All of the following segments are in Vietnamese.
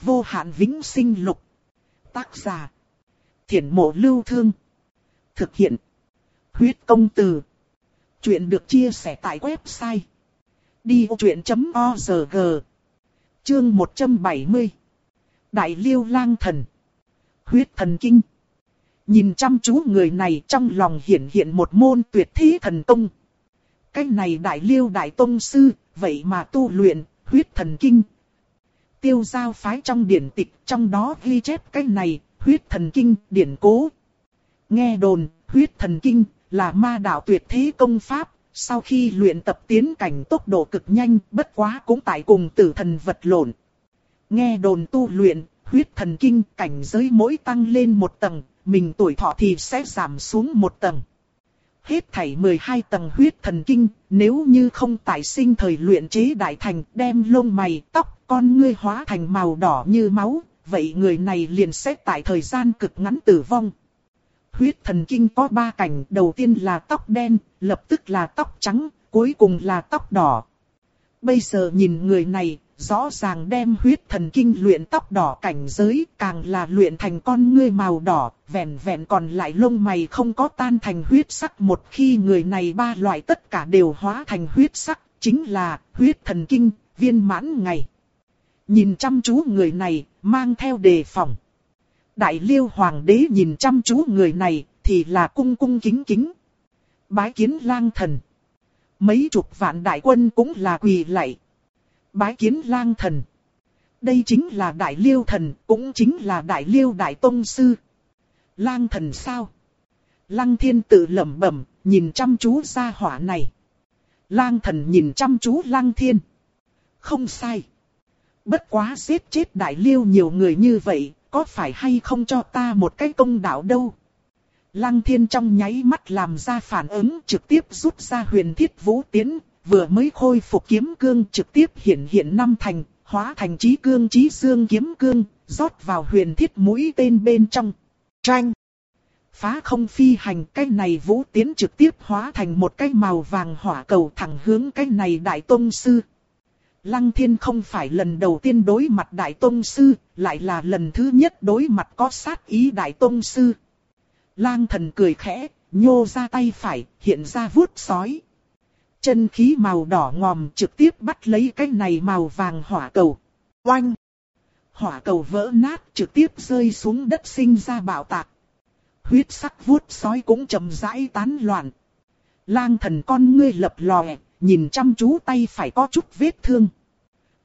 vô hạn vĩnh sinh lục. Tác giả. Thiển mộ lưu thương. Thực hiện. Huyết công từ. Chuyện được chia sẻ tại website. Đi vô chuyện.org Chương 170 Đại liêu lang thần Huyết thần kinh Nhìn chăm chú người này trong lòng hiện hiện một môn tuyệt thế thần công. Cái này đại liêu đại tông sư, vậy mà tu luyện, huyết thần kinh. Tiêu giao phái trong điển tịch, trong đó ghi chép cái này, huyết thần kinh, điển cố. Nghe đồn, huyết thần kinh, là ma đạo tuyệt thế công pháp, sau khi luyện tập tiến cảnh tốc độ cực nhanh, bất quá cũng tại cùng tử thần vật lộn. Nghe đồn tu luyện, huyết thần kinh, cảnh giới mỗi tăng lên một tầng, mình tuổi thọ thì sẽ giảm xuống một tầng. Hết thảy 12 tầng huyết thần kinh, nếu như không tại sinh thời luyện chế đại thành, đem lông mày, tóc, con ngươi hóa thành màu đỏ như máu, vậy người này liền sẽ tại thời gian cực ngắn tử vong. Huyết thần kinh có ba cảnh, đầu tiên là tóc đen, lập tức là tóc trắng, cuối cùng là tóc đỏ. Bây giờ nhìn người này, rõ ràng đem huyết thần kinh luyện tóc đỏ cảnh giới, càng là luyện thành con ngươi màu đỏ, vẹn vẹn còn lại lông mày không có tan thành huyết sắc một khi người này ba loại tất cả đều hóa thành huyết sắc, chính là huyết thần kinh, viên mãn ngày. Nhìn chăm chú người này, mang theo đề phòng. Đại liêu hoàng đế nhìn chăm chú người này, thì là cung cung kính kính. Bái kiến lang thần. Mấy chục vạn đại quân cũng là quỳ lạy. Bái kiến lang thần. Đây chính là đại liêu thần, cũng chính là đại liêu đại tông sư. Lang thần sao? Lăng thiên tự lẩm bẩm, nhìn chăm chú ra hỏa này. Lang thần nhìn chăm chú lăng thiên. Không sai. Bất quá giết chết đại liêu nhiều người như vậy, có phải hay không cho ta một cái công đạo đâu? Lăng thiên trong nháy mắt làm ra phản ứng trực tiếp rút ra huyền thiết vũ tiến, vừa mới khôi phục kiếm cương trực tiếp hiện hiện năm thành, hóa thành trí cương trí xương kiếm cương, rót vào huyền thiết mũi tên bên trong. Tranh! Phá không phi hành cái này vũ tiến trực tiếp hóa thành một cái màu vàng hỏa cầu thẳng hướng cái này đại tôn sư. Lăng thiên không phải lần đầu tiên đối mặt đại tôn sư, lại là lần thứ nhất đối mặt có sát ý đại tôn sư. Lang thần cười khẽ, nhô ra tay phải, hiện ra vuốt sói. Chân khí màu đỏ ngòm trực tiếp bắt lấy cái này màu vàng hỏa cầu. Oanh! Hỏa cầu vỡ nát trực tiếp rơi xuống đất sinh ra bạo tạc. Huyết sắc vuốt sói cũng chậm rãi tán loạn. Lang thần con ngươi lập lòe, nhìn chăm chú tay phải có chút vết thương.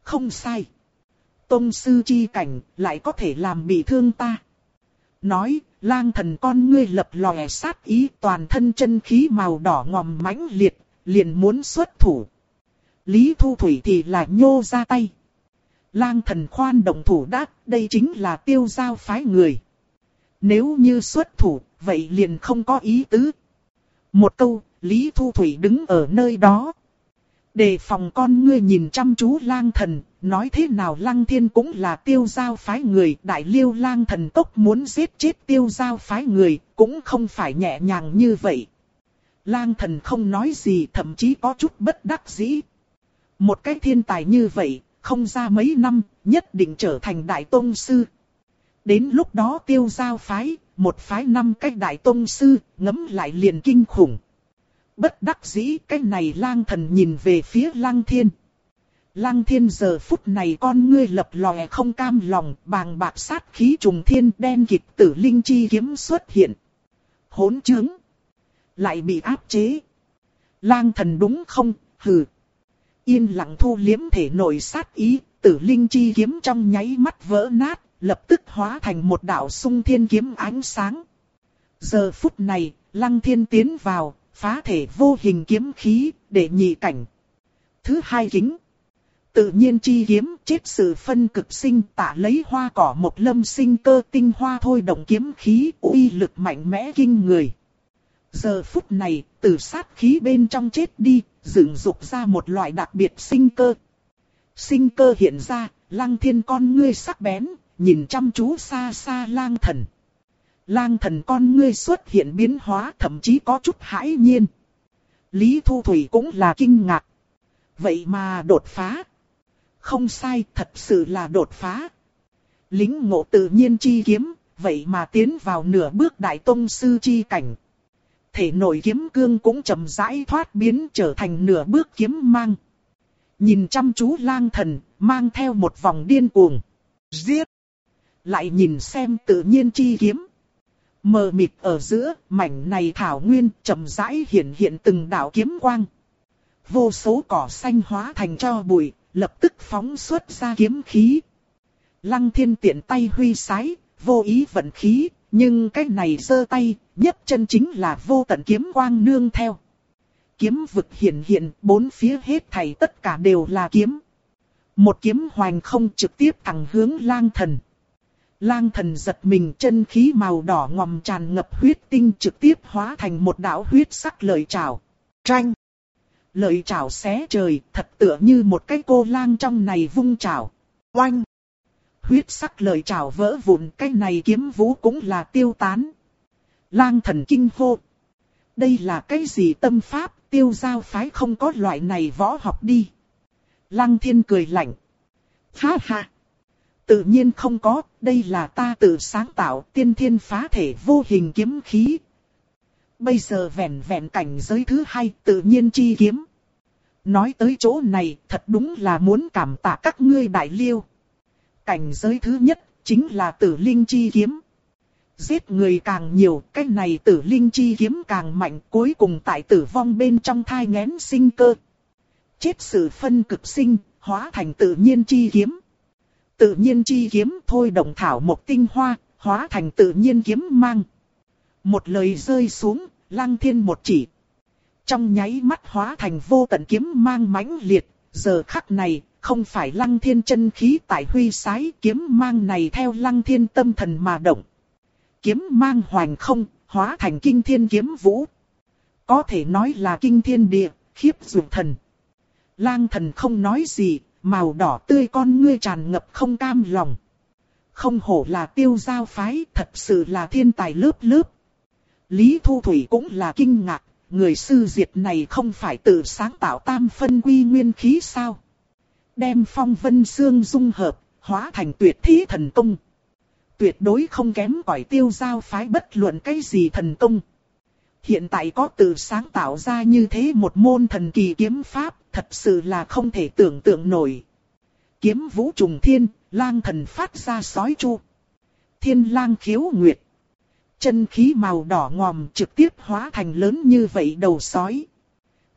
Không sai. Tông sư chi cảnh lại có thể làm bị thương ta. Nói, lang thần con ngươi lập lòe sát ý toàn thân chân khí màu đỏ ngòm mãnh liệt, liền muốn xuất thủ. Lý Thu Thủy thì là nhô ra tay. Lang thần khoan động thủ đắc, đây chính là tiêu giao phái người. Nếu như xuất thủ, vậy liền không có ý tứ. Một câu, Lý Thu Thủy đứng ở nơi đó. Đề phòng con ngươi nhìn chăm chú lang thần, nói thế nào lăng thiên cũng là tiêu giao phái người, đại liêu lang thần tốc muốn giết chết tiêu giao phái người, cũng không phải nhẹ nhàng như vậy. Lang thần không nói gì thậm chí có chút bất đắc dĩ. Một cái thiên tài như vậy, không ra mấy năm, nhất định trở thành đại tôn sư. Đến lúc đó tiêu giao phái, một phái năm cách đại tôn sư, ngấm lại liền kinh khủng. Bất đắc dĩ cái này lang thần nhìn về phía lang thiên. Lang thiên giờ phút này con ngươi lập lòe không cam lòng, bàng bạc sát khí trùng thiên đen kịch tử linh chi kiếm xuất hiện. Hỗn chứng lại bị áp chế. Lang thần đúng không, hừ. Yên lặng thu liếm thể nội sát ý, tử linh chi kiếm trong nháy mắt vỡ nát, lập tức hóa thành một đạo sung thiên kiếm ánh sáng. Giờ phút này, lăng thiên tiến vào, phá thể vô hình kiếm khí, để nhị cảnh. Thứ hai kính. Tự nhiên chi kiếm chết sự phân cực sinh tạ lấy hoa cỏ một lâm sinh cơ tinh hoa thôi động kiếm khí uy lực mạnh mẽ kinh người. Giờ phút này, từ sát khí bên trong chết đi, dựng dục ra một loại đặc biệt sinh cơ. Sinh cơ hiện ra, lăng thiên con ngươi sắc bén, nhìn chăm chú xa xa lang thần. Lang thần con ngươi xuất hiện biến hóa thậm chí có chút hãi nhiên. Lý Thu Thủy cũng là kinh ngạc. Vậy mà đột phá. Không sai, thật sự là đột phá. Lính ngộ tự nhiên chi kiếm, vậy mà tiến vào nửa bước đại tông sư chi cảnh. Thể nội kiếm cương cũng chậm rãi thoát biến trở thành nửa bước kiếm mang. Nhìn chăm chú lang thần, mang theo một vòng điên cuồng. Giết! Lại nhìn xem tự nhiên chi kiếm. Mờ mịt ở giữa, mảnh này thảo nguyên chậm rãi hiện hiện từng đạo kiếm quang. Vô số cỏ xanh hóa thành cho bụi, lập tức phóng xuất ra kiếm khí. Lăng thiên tiện tay huy sái, vô ý vận khí, nhưng cái này giơ tay, nhất chân chính là vô tận kiếm quang nương theo. Kiếm vực hiện hiện, bốn phía hết thảy tất cả đều là kiếm. Một kiếm hoành không trực tiếp thẳng hướng lang thần. Lang thần giật mình chân khí màu đỏ ngòm tràn ngập huyết tinh trực tiếp hóa thành một đạo huyết sắc lợi trảo. Tranh! Lợi trảo xé trời, thật tựa như một cái cô lang trong này vung trảo. Oanh! Huyết sắc lợi trảo vỡ vụn, cái này kiếm vũ cũng là tiêu tán. Lang thần kinh hô. Đây là cái gì tâm pháp, tiêu giao phái không có loại này võ học đi. Lăng thiên cười lạnh. Ha ha! Tự nhiên không có, đây là ta tự sáng tạo tiên thiên phá thể vô hình kiếm khí. Bây giờ vẹn vẹn cảnh giới thứ hai tự nhiên chi kiếm. Nói tới chỗ này thật đúng là muốn cảm tạ các ngươi đại liêu. Cảnh giới thứ nhất chính là tử linh chi kiếm. Giết người càng nhiều, cái này tử linh chi kiếm càng mạnh cuối cùng tại tử vong bên trong thai ngén sinh cơ. Chết sự phân cực sinh, hóa thành tự nhiên chi kiếm. Tự nhiên chi kiếm thôi động thảo một tinh hoa, hóa thành tự nhiên kiếm mang. Một lời rơi xuống, lăng thiên một chỉ. Trong nháy mắt hóa thành vô tận kiếm mang mãnh liệt, giờ khắc này, không phải lăng thiên chân khí tại huy sái kiếm mang này theo lăng thiên tâm thần mà động. Kiếm mang hoành không, hóa thành kinh thiên kiếm vũ. Có thể nói là kinh thiên địa, khiếp dụng thần. Lang thần không nói gì, màu đỏ tươi con ngươi tràn ngập không cam lòng. Không hổ là tiêu giao phái, thật sự là thiên tài lớp lớp. Lý Thu Thủy cũng là kinh ngạc, người sư diệt này không phải tự sáng tạo tam phân quy nguyên khí sao? Đem phong vân xương dung hợp, hóa thành tuyệt thí thần công. Tuyệt đối không kém cỏi tiêu giao phái bất luận cái gì thần công. Hiện tại có từ sáng tạo ra như thế một môn thần kỳ kiếm pháp, thật sự là không thể tưởng tượng nổi. Kiếm vũ trùng thiên, lang thần phát ra sói chu. Thiên lang khiếu nguyệt. Chân khí màu đỏ ngòm trực tiếp hóa thành lớn như vậy đầu sói.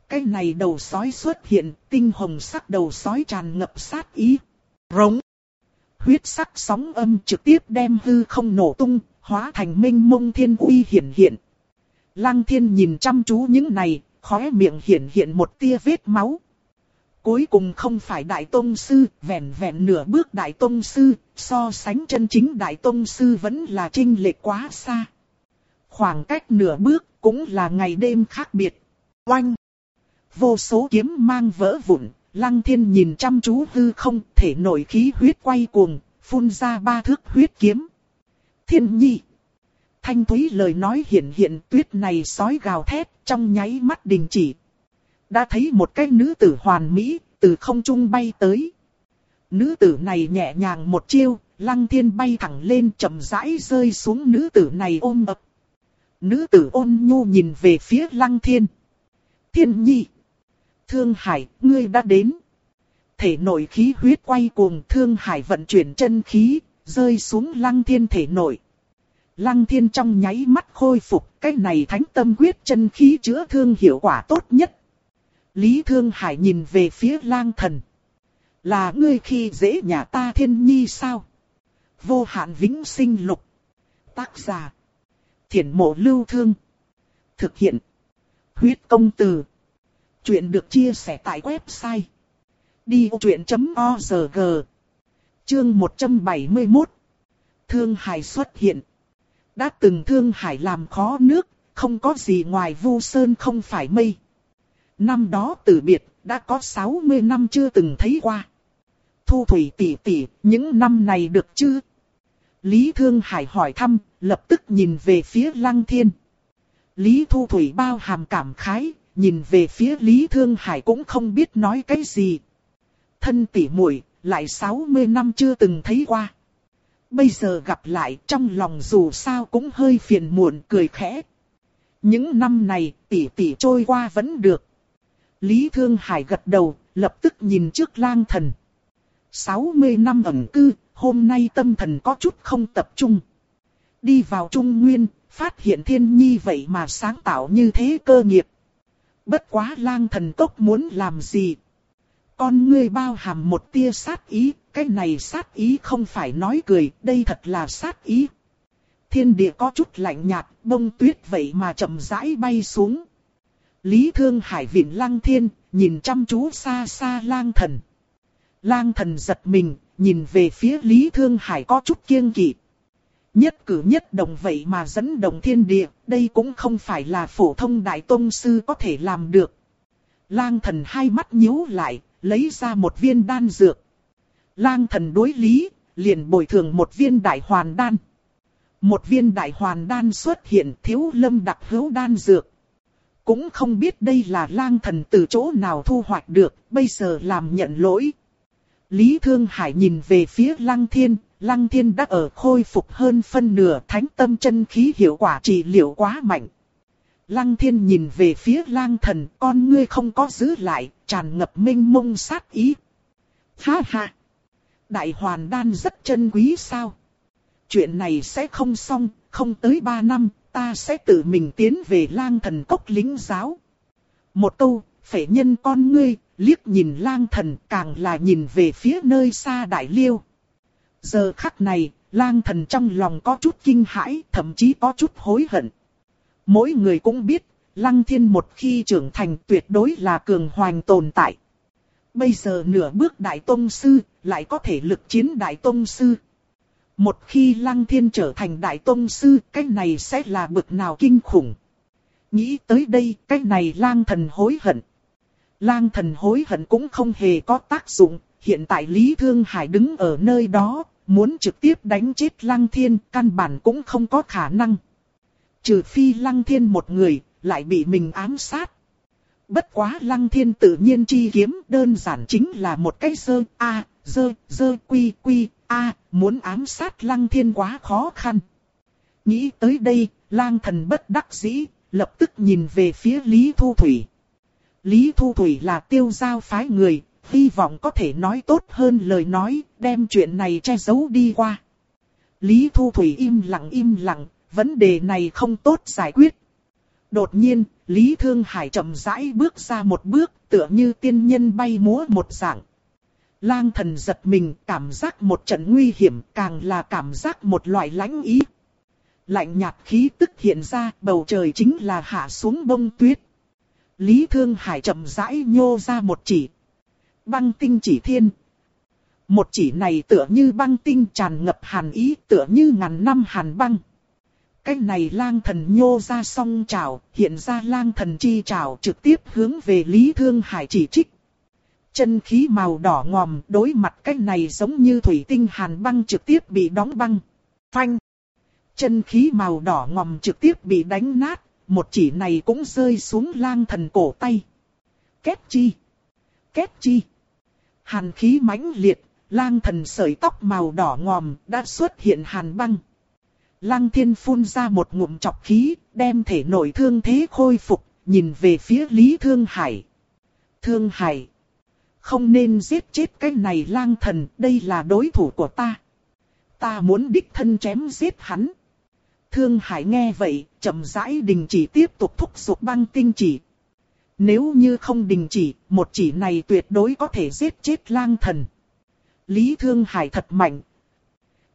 Cái này đầu sói xuất hiện, tinh hồng sắc đầu sói tràn ngập sát ý. Rống. Huyết sắc sóng âm trực tiếp đem hư không nổ tung, hóa thành minh mông thiên uy hiển hiện. Lăng thiên nhìn chăm chú những này, khóe miệng hiện hiện một tia vết máu. Cuối cùng không phải Đại Tông Sư, vẹn vẹn nửa bước Đại Tông Sư, so sánh chân chính Đại Tông Sư vẫn là trinh lệch quá xa. Khoảng cách nửa bước cũng là ngày đêm khác biệt. Oanh! Vô số kiếm mang vỡ vụn, Lăng Thiên nhìn chăm chú hư không, thể nổi khí huyết quay cuồng, phun ra ba thước huyết kiếm. Thiên nhi! Thanh thúy lời nói hiện hiện tuyết này sói gào thét trong nháy mắt đình chỉ. Đã thấy một cái nữ tử hoàn mỹ từ không trung bay tới. Nữ tử này nhẹ nhàng một chiêu, lăng thiên bay thẳng lên chậm rãi rơi xuống nữ tử này ôm ập. Nữ tử ôn nhu nhìn về phía lăng thiên. Thiên nhi! Thương Hải, ngươi đã đến. Thể nội khí huyết quay cuồng Thương Hải vận chuyển chân khí, rơi xuống lăng thiên thể nội. Lăng thiên trong nháy mắt khôi phục, cái này thánh tâm quyết chân khí chữa thương hiệu quả tốt nhất. Lý Thương Hải nhìn về phía lang thần. Là ngươi khi dễ nhà ta thiên nhi sao? Vô hạn vĩnh sinh lục. Tác giả. Thiển mộ lưu thương. Thực hiện. Huyết công từ. Chuyện được chia sẻ tại website. Đi truyện.org Chương 171 Thương Hải xuất hiện. Đã từng Thương Hải làm khó nước, không có gì ngoài vu sơn không phải mây. Năm đó từ biệt, đã có 60 năm chưa từng thấy qua. Thu Thủy tỷ tỷ, những năm này được chứ? Lý Thương Hải hỏi thăm, lập tức nhìn về phía Lăng Thiên. Lý Thu Thủy bao hàm cảm khái, nhìn về phía Lý Thương Hải cũng không biết nói cái gì. Thân tỷ muội lại 60 năm chưa từng thấy qua. Bây giờ gặp lại trong lòng dù sao cũng hơi phiền muộn cười khẽ. Những năm này tỷ tỷ trôi qua vẫn được. Lý Thương Hải gật đầu, lập tức nhìn trước lang thần. 60 năm ẩn cư, hôm nay tâm thần có chút không tập trung. Đi vào Trung Nguyên, phát hiện thiên nhi vậy mà sáng tạo như thế cơ nghiệp. Bất quá lang thần cốc muốn làm gì? Con ngươi bao hàm một tia sát ý, cái này sát ý không phải nói cười, đây thật là sát ý. Thiên địa có chút lạnh nhạt, bông tuyết vậy mà chậm rãi bay xuống. Lý Thương Hải viện lăng thiên, nhìn chăm chú xa xa lang thần. Lang thần giật mình, nhìn về phía Lý Thương Hải có chút kiêng kỵ. Nhất cử nhất động vậy mà dẫn động thiên địa, đây cũng không phải là phổ thông đại tôn sư có thể làm được. Lang thần hai mắt nhíu lại, lấy ra một viên đan dược. Lang thần đối lý, liền bồi thường một viên đại hoàn đan. Một viên đại hoàn đan xuất hiện thiếu lâm đặc hữu đan dược. Cũng không biết đây là lang thần từ chỗ nào thu hoạch được, bây giờ làm nhận lỗi. Lý Thương Hải nhìn về phía Lăng Thiên, Lăng Thiên đã ở khôi phục hơn phân nửa thánh tâm chân khí hiệu quả trị liệu quá mạnh. Lăng Thiên nhìn về phía lang thần, con ngươi không có giữ lại, tràn ngập minh mông sát ý. Ha ha! Đại hoàn đan rất chân quý sao? Chuyện này sẽ không xong, không tới ba năm, ta sẽ tự mình tiến về lang thần cốc lính giáo. Một câu, phệ nhân con ngươi, liếc nhìn lang thần càng là nhìn về phía nơi xa đại liêu. Giờ khắc này, lang thần trong lòng có chút kinh hãi, thậm chí có chút hối hận. Mỗi người cũng biết, lăng thiên một khi trưởng thành tuyệt đối là cường hoành tồn tại. Bây giờ nửa bước đại tông sư, lại có thể lực chiến đại tông sư. Một khi lăng thiên trở thành đại tông sư, cái này sẽ là bực nào kinh khủng. Nghĩ tới đây, cái này lang thần hối hận. Lang thần hối hận cũng không hề có tác dụng, hiện tại Lý Thương Hải đứng ở nơi đó, muốn trực tiếp đánh chết Lăng Thiên, căn bản cũng không có khả năng. Trừ phi Lăng Thiên một người, lại bị mình ám sát. Bất quá Lăng Thiên tự nhiên chi kiếm đơn giản chính là một cái sơ A, dơ, dơ quy quy, A, muốn ám sát Lăng Thiên quá khó khăn. Nghĩ tới đây, lang thần bất đắc dĩ, lập tức nhìn về phía Lý Thu Thủy. Lý Thu Thủy là tiêu giao phái người, hy vọng có thể nói tốt hơn lời nói, đem chuyện này che giấu đi qua. Lý Thu Thủy im lặng im lặng, vấn đề này không tốt giải quyết. Đột nhiên, Lý Thương Hải chậm rãi bước ra một bước, tựa như tiên nhân bay múa một dạng. Lang thần giật mình, cảm giác một trận nguy hiểm, càng là cảm giác một loại lãnh ý. Lạnh nhạt khí tức hiện ra, bầu trời chính là hạ xuống bông tuyết. Lý Thương Hải chậm rãi nhô ra một chỉ. Băng tinh chỉ thiên. Một chỉ này tựa như băng tinh tràn ngập hàn ý tựa như ngàn năm hàn băng. Cái này lang thần nhô ra song trào, hiện ra lang thần chi trào trực tiếp hướng về Lý Thương Hải chỉ trích. Chân khí màu đỏ ngòm đối mặt cái này giống như thủy tinh hàn băng trực tiếp bị đóng băng. Phanh. Chân khí màu đỏ ngòm trực tiếp bị đánh nát, một chỉ này cũng rơi xuống lang thần cổ tay. Kết chi. Kết chi. Hàn khí mãnh liệt, lang thần sợi tóc màu đỏ ngòm đã xuất hiện hàn băng. Lăng thiên phun ra một ngụm chọc khí, đem thể nội thương thế khôi phục, nhìn về phía Lý Thương Hải. Thương Hải. Không nên giết chết cái này lang thần, đây là đối thủ của ta. Ta muốn đích thân chém giết hắn. Thương Hải nghe vậy, chậm rãi đình chỉ tiếp tục thúc giục băng tinh chỉ. Nếu như không đình chỉ, một chỉ này tuyệt đối có thể giết chết lang thần. Lý Thương Hải thật mạnh.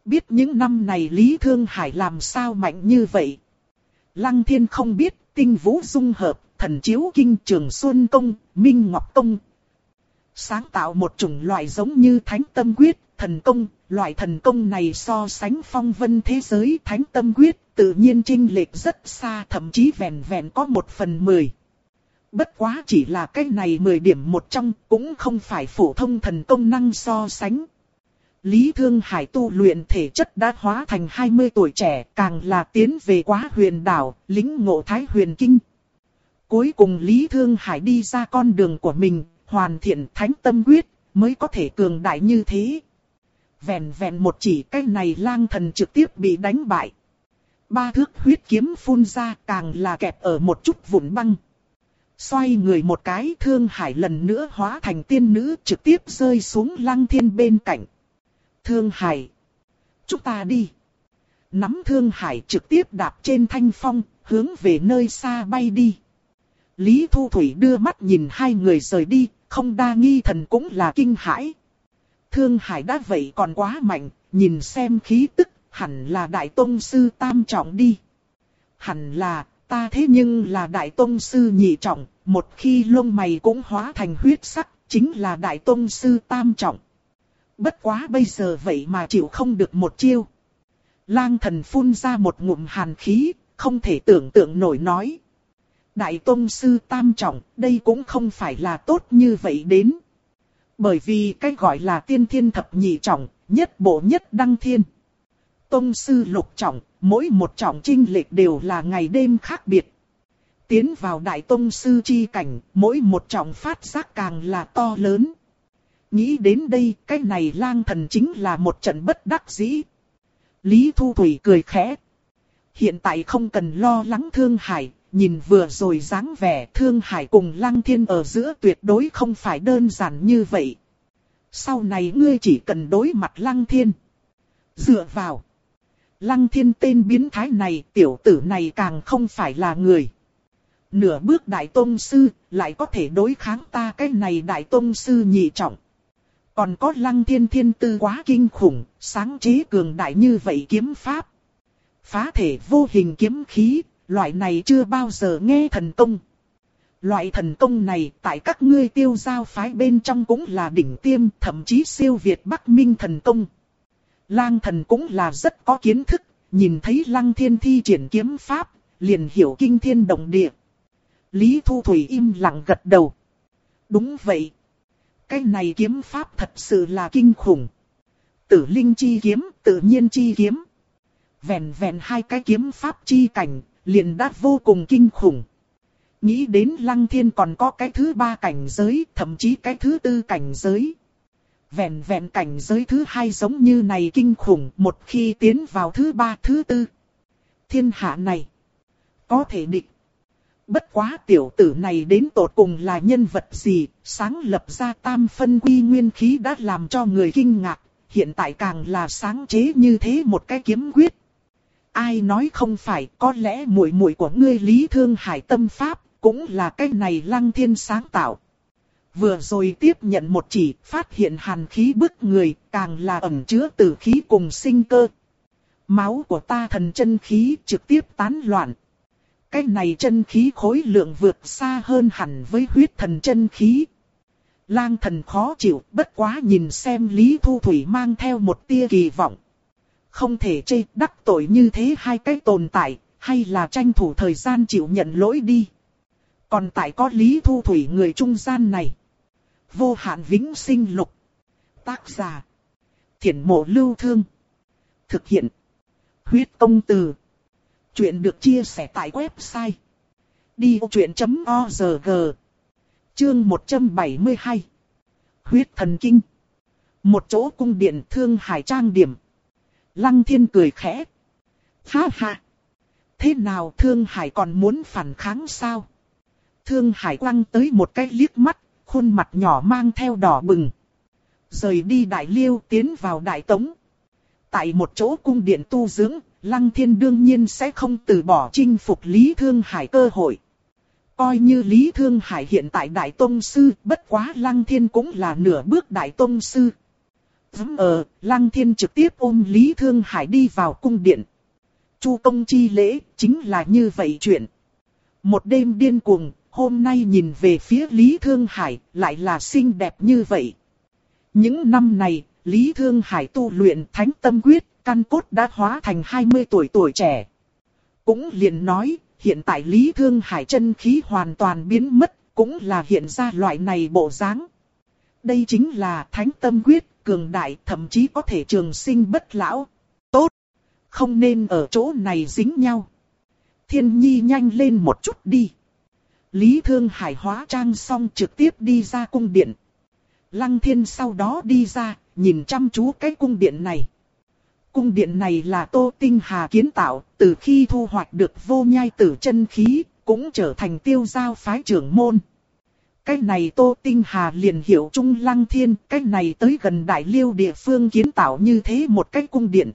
Biết những năm này Lý Thương Hải làm sao mạnh như vậy. Lăng Thiên không biết, tinh vũ dung hợp, thần chiếu kinh trường Xuân Công, Minh Ngọc Công. Sáng tạo một chủng loại giống như thánh tâm quyết, thần công, loại thần công này so sánh phong vân thế giới thánh tâm quyết, tự nhiên trinh lệch rất xa thậm chí vẹn vẹn có một phần mười. Bất quá chỉ là cái này 10 điểm một trong, cũng không phải phổ thông thần công năng so sánh. Lý Thương Hải tu luyện thể chất đã hóa thành 20 tuổi trẻ, càng là tiến về quá huyền đảo, lính ngộ thái huyền kinh. Cuối cùng Lý Thương Hải đi ra con đường của mình, hoàn thiện thánh tâm quyết, mới có thể cường đại như thế. vẹn vẹn một chỉ cái này lang thần trực tiếp bị đánh bại. Ba thước huyết kiếm phun ra càng là kẹp ở một chút vụn băng. Xoay người một cái thương hải lần nữa hóa thành tiên nữ trực tiếp rơi xuống lăng thiên bên cạnh. Thương hải. Chúng ta đi. Nắm thương hải trực tiếp đạp trên thanh phong, hướng về nơi xa bay đi. Lý Thu Thủy đưa mắt nhìn hai người rời đi, không đa nghi thần cũng là kinh hãi. Thương Hải đã vậy còn quá mạnh, nhìn xem khí tức, hẳn là Đại Tông Sư Tam Trọng đi. Hẳn là, ta thế nhưng là Đại Tông Sư Nhị Trọng, một khi lông mày cũng hóa thành huyết sắc, chính là Đại Tông Sư Tam Trọng. Bất quá bây giờ vậy mà chịu không được một chiêu. Lang thần phun ra một ngụm hàn khí, không thể tưởng tượng nổi nói. Đại Tông Sư Tam Trọng, đây cũng không phải là tốt như vậy đến. Bởi vì cái gọi là tiên thiên thập nhị trọng, nhất bộ nhất đăng thiên. Tông Sư Lục Trọng, mỗi một trọng trinh lệch đều là ngày đêm khác biệt. Tiến vào Đại Tông Sư chi cảnh, mỗi một trọng phát giác càng là to lớn. Nghĩ đến đây, cái này lang thần chính là một trận bất đắc dĩ. Lý Thu Thủy cười khẽ. Hiện tại không cần lo lắng Thương Hải, nhìn vừa rồi dáng vẻ Thương Hải cùng Lang Thiên ở giữa tuyệt đối không phải đơn giản như vậy. Sau này ngươi chỉ cần đối mặt Lang Thiên. Dựa vào. Lăng Thiên tên biến thái này, tiểu tử này càng không phải là người. Nửa bước Đại Tông Sư, lại có thể đối kháng ta cái này Đại Tông Sư nhị trọng. Còn có Lăng Thiên Thiên Tư quá kinh khủng, sáng chế cường đại như vậy kiếm pháp. Phá thể vô hình kiếm khí, loại này chưa bao giờ nghe thần công. Loại thần công này tại các ngươi tiêu giao phái bên trong cũng là đỉnh tiêm, thậm chí siêu việt Bắc Minh thần công. Lang thần cũng là rất có kiến thức, nhìn thấy lăng thiên thi triển kiếm pháp, liền hiểu kinh thiên động địa. Lý Thu Thủy im lặng gật đầu. Đúng vậy. Cái này kiếm pháp thật sự là kinh khủng. Tử linh chi kiếm, tự nhiên chi kiếm. Vẹn vẹn hai cái kiếm pháp chi cảnh, liền đã vô cùng kinh khủng. Nghĩ đến lăng thiên còn có cái thứ ba cảnh giới, thậm chí cái thứ tư cảnh giới. Vẹn vẹn cảnh giới thứ hai giống như này kinh khủng một khi tiến vào thứ ba thứ tư. Thiên hạ này, có thể địch. Bất quá tiểu tử này đến tột cùng là nhân vật gì, sáng lập ra tam phân quy nguyên khí đã làm cho người kinh ngạc, hiện tại càng là sáng chế như thế một cái kiếm quyết. Ai nói không phải, có lẽ muội muội của ngươi Lý Thương Hải tâm pháp, cũng là cái này lăng thiên sáng tạo. Vừa rồi tiếp nhận một chỉ, phát hiện hàn khí bức người, càng là ẩn chứa tử khí cùng sinh cơ. Máu của ta thần chân khí trực tiếp tán loạn. Cái này chân khí khối lượng vượt xa hơn hẳn với huyết thần chân khí. Lang thần khó chịu, bất quá nhìn xem Lý Thu Thủy mang theo một tia kỳ vọng không thể chê đắc tội như thế hai cái tồn tại, hay là tranh thủ thời gian chịu nhận lỗi đi. Còn tại có lý thu thủy người trung gian này. Vô hạn vĩnh sinh lục. Tác giả. Thiển mộ lưu thương. Thực hiện. Huyết công từ. Chuyện được chia sẻ tại website. Đi vô chuyện.org Chương 172 Huyết thần kinh Một chỗ cung điện thương hải trang điểm Lăng thiên cười khẽ. Ha ha. Thế nào Thương Hải còn muốn phản kháng sao? Thương Hải quăng tới một cái liếc mắt, khuôn mặt nhỏ mang theo đỏ bừng. Rời đi đại liêu tiến vào đại tống. Tại một chỗ cung điện tu dưỡng, Lăng Thiên đương nhiên sẽ không từ bỏ chinh phục Lý Thương Hải cơ hội. Coi như Lý Thương Hải hiện tại Đại Tông Sư, bất quá Lăng Thiên cũng là nửa bước Đại Tông Sư. Vấm ờ, Lăng Thiên trực tiếp ôm Lý Thương Hải đi vào cung điện. Chu công chi lễ, chính là như vậy chuyện. Một đêm điên cuồng, hôm nay nhìn về phía Lý Thương Hải, lại là xinh đẹp như vậy. Những năm này, Lý Thương Hải tu luyện thánh tâm quyết, căn cốt đã hóa thành 20 tuổi tuổi trẻ. Cũng liền nói, hiện tại Lý Thương Hải chân khí hoàn toàn biến mất, cũng là hiện ra loại này bộ dáng. Đây chính là thánh tâm quyết, cường đại thậm chí có thể trường sinh bất lão. Tốt! Không nên ở chỗ này dính nhau. Thiên nhi nhanh lên một chút đi. Lý Thương Hải hóa trang xong trực tiếp đi ra cung điện. Lăng thiên sau đó đi ra, nhìn chăm chú cái cung điện này. Cung điện này là Tô Tinh Hà kiến tạo, từ khi thu hoạch được vô nhai tử chân khí, cũng trở thành tiêu giao phái trưởng môn. Cái này Tô Tinh Hà liền hiểu Trung Lăng Thiên, cái này tới gần Đại Liêu địa phương kiến tạo như thế một cái cung điện.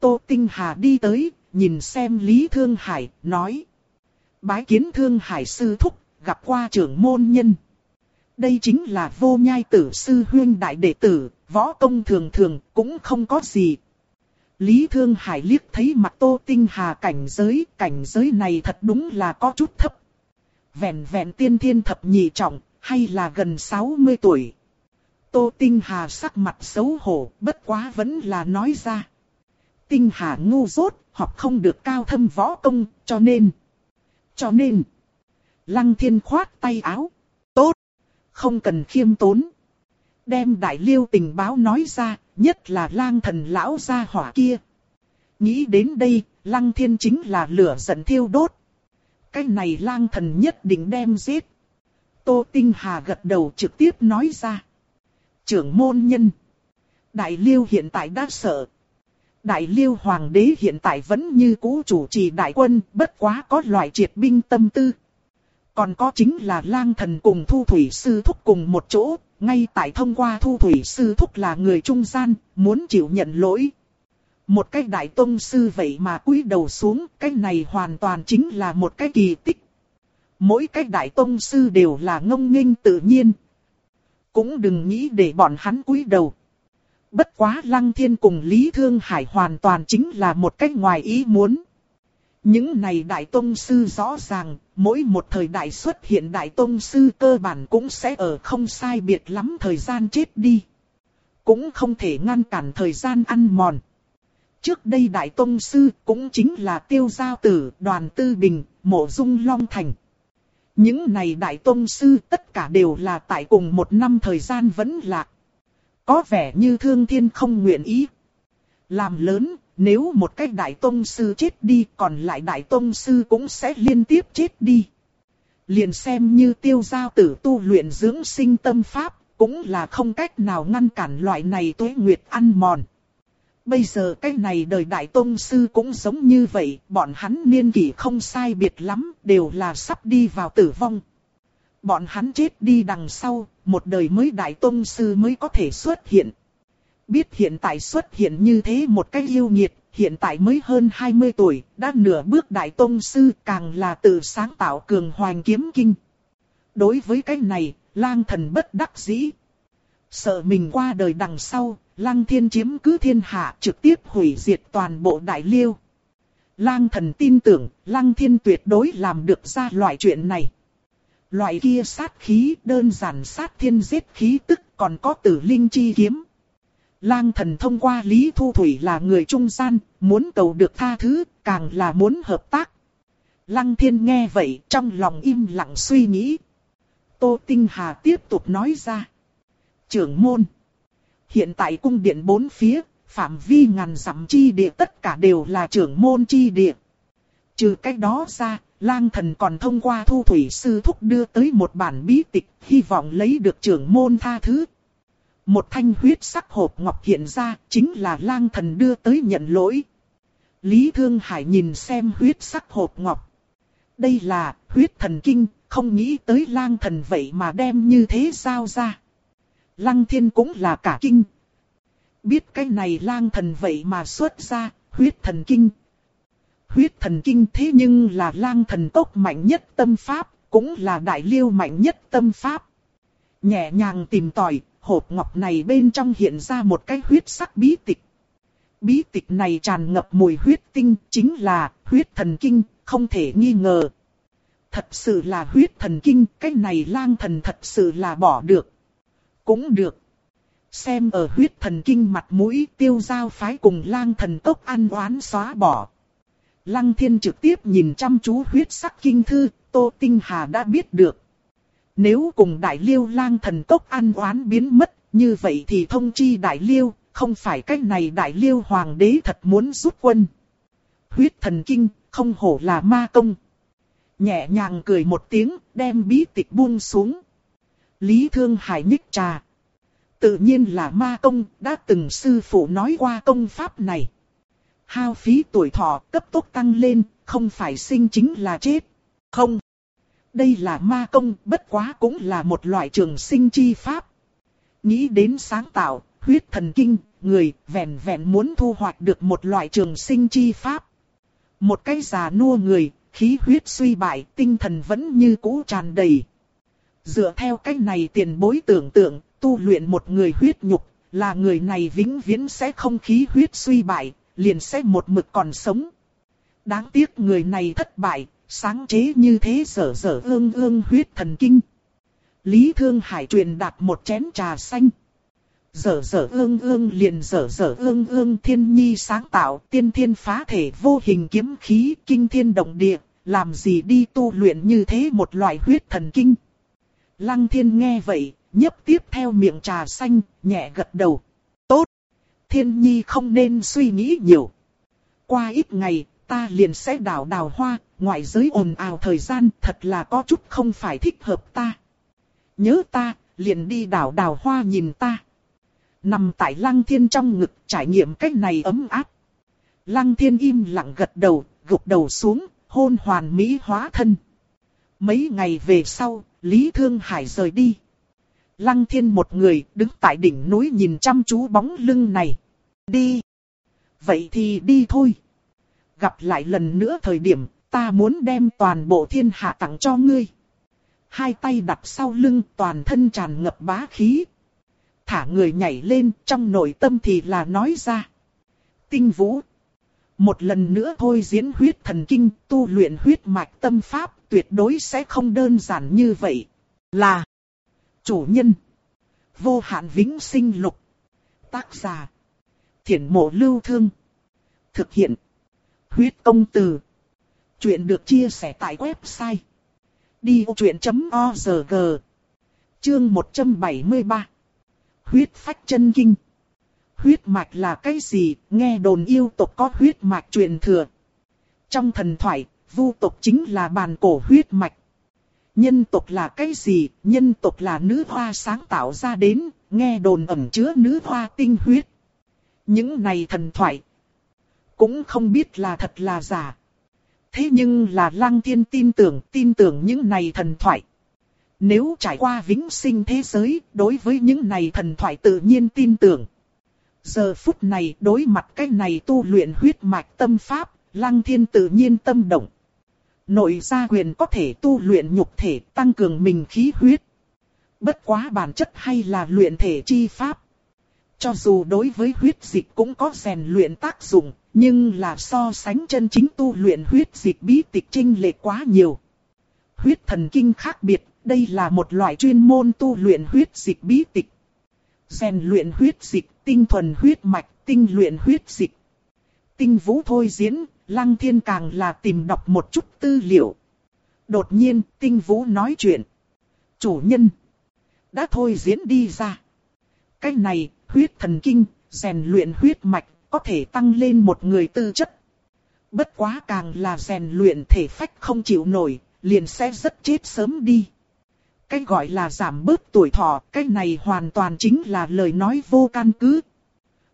Tô Tinh Hà đi tới, nhìn xem Lý Thương Hải, nói. Bái kiến Thương Hải sư thúc, gặp qua trưởng môn nhân. Đây chính là vô nhai tử sư huyên đại đệ tử, võ công thường thường, cũng không có gì. Lý Thương Hải liếc thấy mặt Tô Tinh Hà cảnh giới, cảnh giới này thật đúng là có chút thấp. Vẹn vẹn tiên thiên thập nhị trọng, hay là gần 60 tuổi. Tô Tinh Hà sắc mặt xấu hổ, bất quá vẫn là nói ra. Tinh Hà ngu dốt, học không được cao thâm võ công, cho nên. Cho nên. Lăng thiên khoát tay áo. Không cần khiêm tốn. Đem đại liêu tình báo nói ra, nhất là lang thần lão gia hỏa kia. Nghĩ đến đây, lăng thiên chính là lửa giận thiêu đốt. Cái này lang thần nhất định đem giết. Tô Tinh Hà gật đầu trực tiếp nói ra. Trưởng môn nhân. Đại liêu hiện tại đã sợ. Đại liêu hoàng đế hiện tại vẫn như cũ chủ trì đại quân, bất quá có loại triệt binh tâm tư. Còn có chính là lang thần cùng thu thủy sư thúc cùng một chỗ, ngay tại thông qua thu thủy sư thúc là người trung gian, muốn chịu nhận lỗi. Một cái đại tông sư vậy mà cúi đầu xuống, cái này hoàn toàn chính là một cái kỳ tích. Mỗi cái đại tông sư đều là ngông nghênh tự nhiên. Cũng đừng nghĩ để bọn hắn cúi đầu. Bất quá Lăng Thiên cùng Lý Thương Hải hoàn toàn chính là một cách ngoài ý muốn. Những này đại tông sư rõ ràng, mỗi một thời đại xuất hiện đại tông sư cơ bản cũng sẽ ở không sai biệt lắm thời gian chết đi. Cũng không thể ngăn cản thời gian ăn mòn. Trước đây đại tông sư cũng chính là tiêu giao tử, đoàn tư bình, mộ dung long thành. Những này đại tông sư tất cả đều là tại cùng một năm thời gian vẫn lạc. Có vẻ như thương thiên không nguyện ý. Làm lớn, nếu một cái đại tông sư chết đi còn lại đại tông sư cũng sẽ liên tiếp chết đi. Liền xem như tiêu giao tử tu luyện dưỡng sinh tâm pháp, cũng là không cách nào ngăn cản loại này tuế nguyệt ăn mòn. Bây giờ cái này đời đại tông sư cũng giống như vậy, bọn hắn niên kỷ không sai biệt lắm, đều là sắp đi vào tử vong. Bọn hắn chết đi đằng sau, một đời mới đại tông sư mới có thể xuất hiện. Biết hiện tại xuất hiện như thế một cách yêu nghiệt, hiện tại mới hơn 20 tuổi, đã nửa bước đại tông sư càng là tự sáng tạo cường hoành kiếm kinh. Đối với cái này, lang thần bất đắc dĩ. Sợ mình qua đời đằng sau, lang thiên chiếm cứ thiên hạ trực tiếp hủy diệt toàn bộ đại liêu. Lang thần tin tưởng, lang thiên tuyệt đối làm được ra loại chuyện này. Loại kia sát khí đơn giản sát thiên giết khí tức còn có tử linh chi kiếm. Lang thần thông qua Lý Thu Thủy là người trung gian, muốn cầu được tha thứ, càng là muốn hợp tác. Lăng thiên nghe vậy, trong lòng im lặng suy nghĩ. Tô Tinh Hà tiếp tục nói ra. Trưởng môn. Hiện tại cung điện bốn phía, phạm vi ngàn dặm chi địa tất cả đều là trưởng môn chi địa. Trừ cách đó ra, lang thần còn thông qua thu thủy sư thúc đưa tới một bản bí tịch, hy vọng lấy được trưởng môn tha thứ. Một thanh huyết sắc hộp ngọc hiện ra, chính là lang thần đưa tới nhận lỗi. Lý Thương Hải nhìn xem huyết sắc hộp ngọc. Đây là huyết thần kinh, không nghĩ tới lang thần vậy mà đem như thế sao ra. Lăng thiên cũng là cả kinh. Biết cái này lang thần vậy mà xuất ra, huyết thần kinh. Huyết thần kinh thế nhưng là lang thần tốc mạnh nhất tâm pháp, cũng là đại liêu mạnh nhất tâm pháp. Nhẹ nhàng tìm tòi, hộp ngọc này bên trong hiện ra một cái huyết sắc bí tịch. Bí tịch này tràn ngập mùi huyết tinh, chính là huyết thần kinh, không thể nghi ngờ. Thật sự là huyết thần kinh, cái này lang thần thật sự là bỏ được. Cũng được. Xem ở huyết thần kinh mặt mũi tiêu giao phái cùng lang thần tốc ăn oán xóa bỏ. Lăng thiên trực tiếp nhìn chăm chú huyết sắc kinh thư, Tô Tinh Hà đã biết được. Nếu cùng đại liêu lang thần tốc ăn oán biến mất, như vậy thì thông chi đại liêu, không phải cách này đại liêu hoàng đế thật muốn rút quân. Huyết thần kinh, không hổ là ma công. Nhẹ nhàng cười một tiếng, đem bí tịch buông xuống. Lý Thương Hải nhích trà. tự nhiên là ma công, đã từng sư phụ nói qua công pháp này. Hao phí tuổi thọ cấp tốc tăng lên, không phải sinh chính là chết. Không. Đây là ma công, bất quá cũng là một loại trường sinh chi pháp. Nghĩ đến sáng tạo, huyết thần kinh, người vẹn vẹn muốn thu hoạch được một loại trường sinh chi pháp. Một cái già nua người, khí huyết suy bại, tinh thần vẫn như cũ tràn đầy. Dựa theo cách này tiền bối tưởng tượng, tu luyện một người huyết nhục, là người này vĩnh viễn sẽ không khí huyết suy bại, liền sẽ một mực còn sống. Đáng tiếc người này thất bại, sáng chế như thế sở sở ương ương huyết thần kinh. Lý Thương Hải truyền đạt một chén trà xanh. Dở dở ương ương liền dở dở ương ương thiên nhi sáng tạo tiên thiên phá thể vô hình kiếm khí kinh thiên động địa, làm gì đi tu luyện như thế một loại huyết thần kinh. Lăng thiên nghe vậy, nhấp tiếp theo miệng trà xanh, nhẹ gật đầu. Tốt! Thiên nhi không nên suy nghĩ nhiều. Qua ít ngày, ta liền sẽ đào đào hoa, ngoại giới ồn ào thời gian thật là có chút không phải thích hợp ta. Nhớ ta, liền đi đào đào hoa nhìn ta. Nằm tại lăng thiên trong ngực trải nghiệm cách này ấm áp. Lăng thiên im lặng gật đầu, gục đầu xuống, hôn hoàn mỹ hóa thân. Mấy ngày về sau, Lý Thương Hải rời đi. Lăng thiên một người đứng tại đỉnh núi nhìn chăm chú bóng lưng này. Đi. Vậy thì đi thôi. Gặp lại lần nữa thời điểm, ta muốn đem toàn bộ thiên hạ tặng cho ngươi. Hai tay đặt sau lưng toàn thân tràn ngập bá khí. Thả người nhảy lên trong nội tâm thì là nói ra. Tinh vũ. Một lần nữa thôi diễn huyết thần kinh tu luyện huyết mạch tâm pháp tuyệt đối sẽ không đơn giản như vậy. Là. Chủ nhân. Vô hạn vĩnh sinh lục. Tác giả. Thiển mộ lưu thương. Thực hiện. Huyết công từ. Chuyện được chia sẻ tại website. Đi vô chuyện.org Chương 173 Huyết phách chân kinh Huyết mạch là cái gì? Nghe đồn yêu tộc có huyết mạch truyền thừa. Trong thần thoại, vu tộc chính là bàn cổ huyết mạch. Nhân tộc là cái gì? Nhân tộc là nữ hoa sáng tạo ra đến, nghe đồn ẩn chứa nữ hoa tinh huyết. Những này thần thoại, cũng không biết là thật là giả. Thế nhưng là lăng thiên tin tưởng, tin tưởng những này thần thoại. Nếu trải qua vĩnh sinh thế giới, đối với những này thần thoại tự nhiên tin tưởng. Giờ phút này đối mặt cái này tu luyện huyết mạch tâm pháp, lăng thiên tự nhiên tâm động. Nội gia quyền có thể tu luyện nhục thể tăng cường mình khí huyết. Bất quá bản chất hay là luyện thể chi pháp. Cho dù đối với huyết dịch cũng có rèn luyện tác dụng, nhưng là so sánh chân chính tu luyện huyết dịch bí tịch trinh lệ quá nhiều. Huyết thần kinh khác biệt, đây là một loại chuyên môn tu luyện huyết dịch bí tịch. Rèn luyện huyết dịch, tinh thuần huyết mạch, tinh luyện huyết dịch. Tinh vũ thôi diễn, lăng thiên càng là tìm đọc một chút tư liệu. Đột nhiên, tinh vũ nói chuyện. Chủ nhân, đã thôi diễn đi ra. Cái này, huyết thần kinh, rèn luyện huyết mạch, có thể tăng lên một người tư chất. Bất quá càng là rèn luyện thể phách không chịu nổi, liền sẽ rất chết sớm đi. Cái gọi là giảm bớt tuổi thọ, cái này hoàn toàn chính là lời nói vô căn cứ.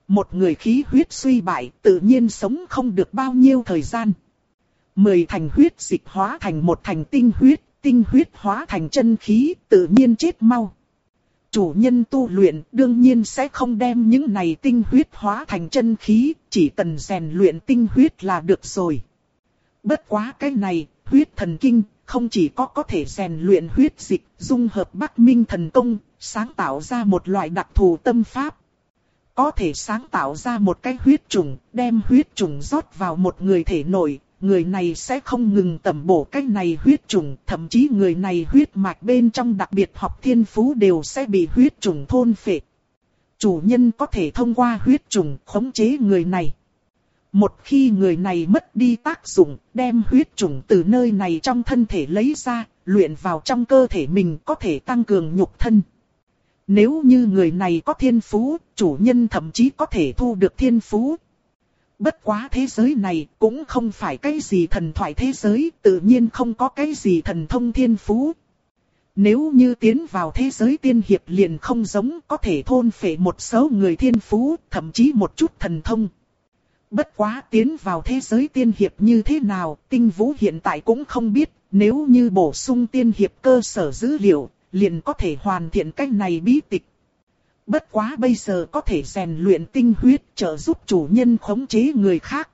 Một người khí huyết suy bại tự nhiên sống không được bao nhiêu thời gian. Mười thành huyết dịch hóa thành một thành tinh huyết, tinh huyết hóa thành chân khí tự nhiên chết mau. Chủ nhân tu luyện đương nhiên sẽ không đem những này tinh huyết hóa thành chân khí, chỉ cần rèn luyện tinh huyết là được rồi. Bất quá cái này, huyết thần kinh, không chỉ có có thể rèn luyện huyết dịch, dung hợp bắc minh thần công, sáng tạo ra một loại đặc thù tâm pháp. Có thể sáng tạo ra một cái huyết trùng, đem huyết trùng rót vào một người thể nội, người này sẽ không ngừng tẩm bổ cái này huyết trùng, thậm chí người này huyết mạch bên trong đặc biệt học thiên phú đều sẽ bị huyết trùng thôn phệ. Chủ nhân có thể thông qua huyết trùng khống chế người này. Một khi người này mất đi tác dụng, đem huyết trùng từ nơi này trong thân thể lấy ra, luyện vào trong cơ thể mình có thể tăng cường nhục thân. Nếu như người này có thiên phú, chủ nhân thậm chí có thể thu được thiên phú, Bất quá thế giới này cũng không phải cái gì thần thoại thế giới, tự nhiên không có cái gì thần thông thiên phú. Nếu như tiến vào thế giới tiên hiệp liền không giống có thể thôn phệ một số người thiên phú, thậm chí một chút thần thông. Bất quá tiến vào thế giới tiên hiệp như thế nào, tinh vũ hiện tại cũng không biết, nếu như bổ sung tiên hiệp cơ sở dữ liệu, liền có thể hoàn thiện cách này bí tịch. Bất quá bây giờ có thể rèn luyện tinh huyết trợ giúp chủ nhân khống chế người khác.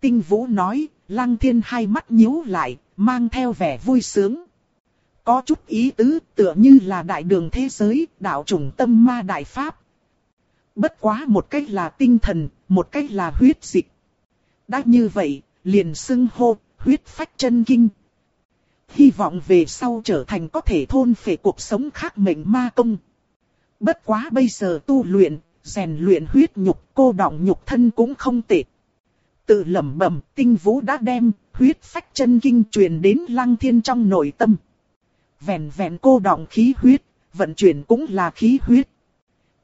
Tinh vũ nói, lăng thiên hai mắt nhíu lại, mang theo vẻ vui sướng. Có chút ý tứ tựa như là đại đường thế giới, đạo trùng tâm ma đại pháp. Bất quá một cách là tinh thần, một cách là huyết dịch. Đã như vậy, liền xưng hô, huyết phách chân kinh. Hy vọng về sau trở thành có thể thôn phệ cuộc sống khác mệnh ma công. Bất quá bây giờ tu luyện, rèn luyện huyết nhục, cô đọng nhục thân cũng không tệ. Tự lẩm bẩm, tinh vũ đã đem huyết phách chân kinh truyền đến lăng thiên trong nội tâm. Vẹn vẹn cô đọng khí huyết, vận chuyển cũng là khí huyết.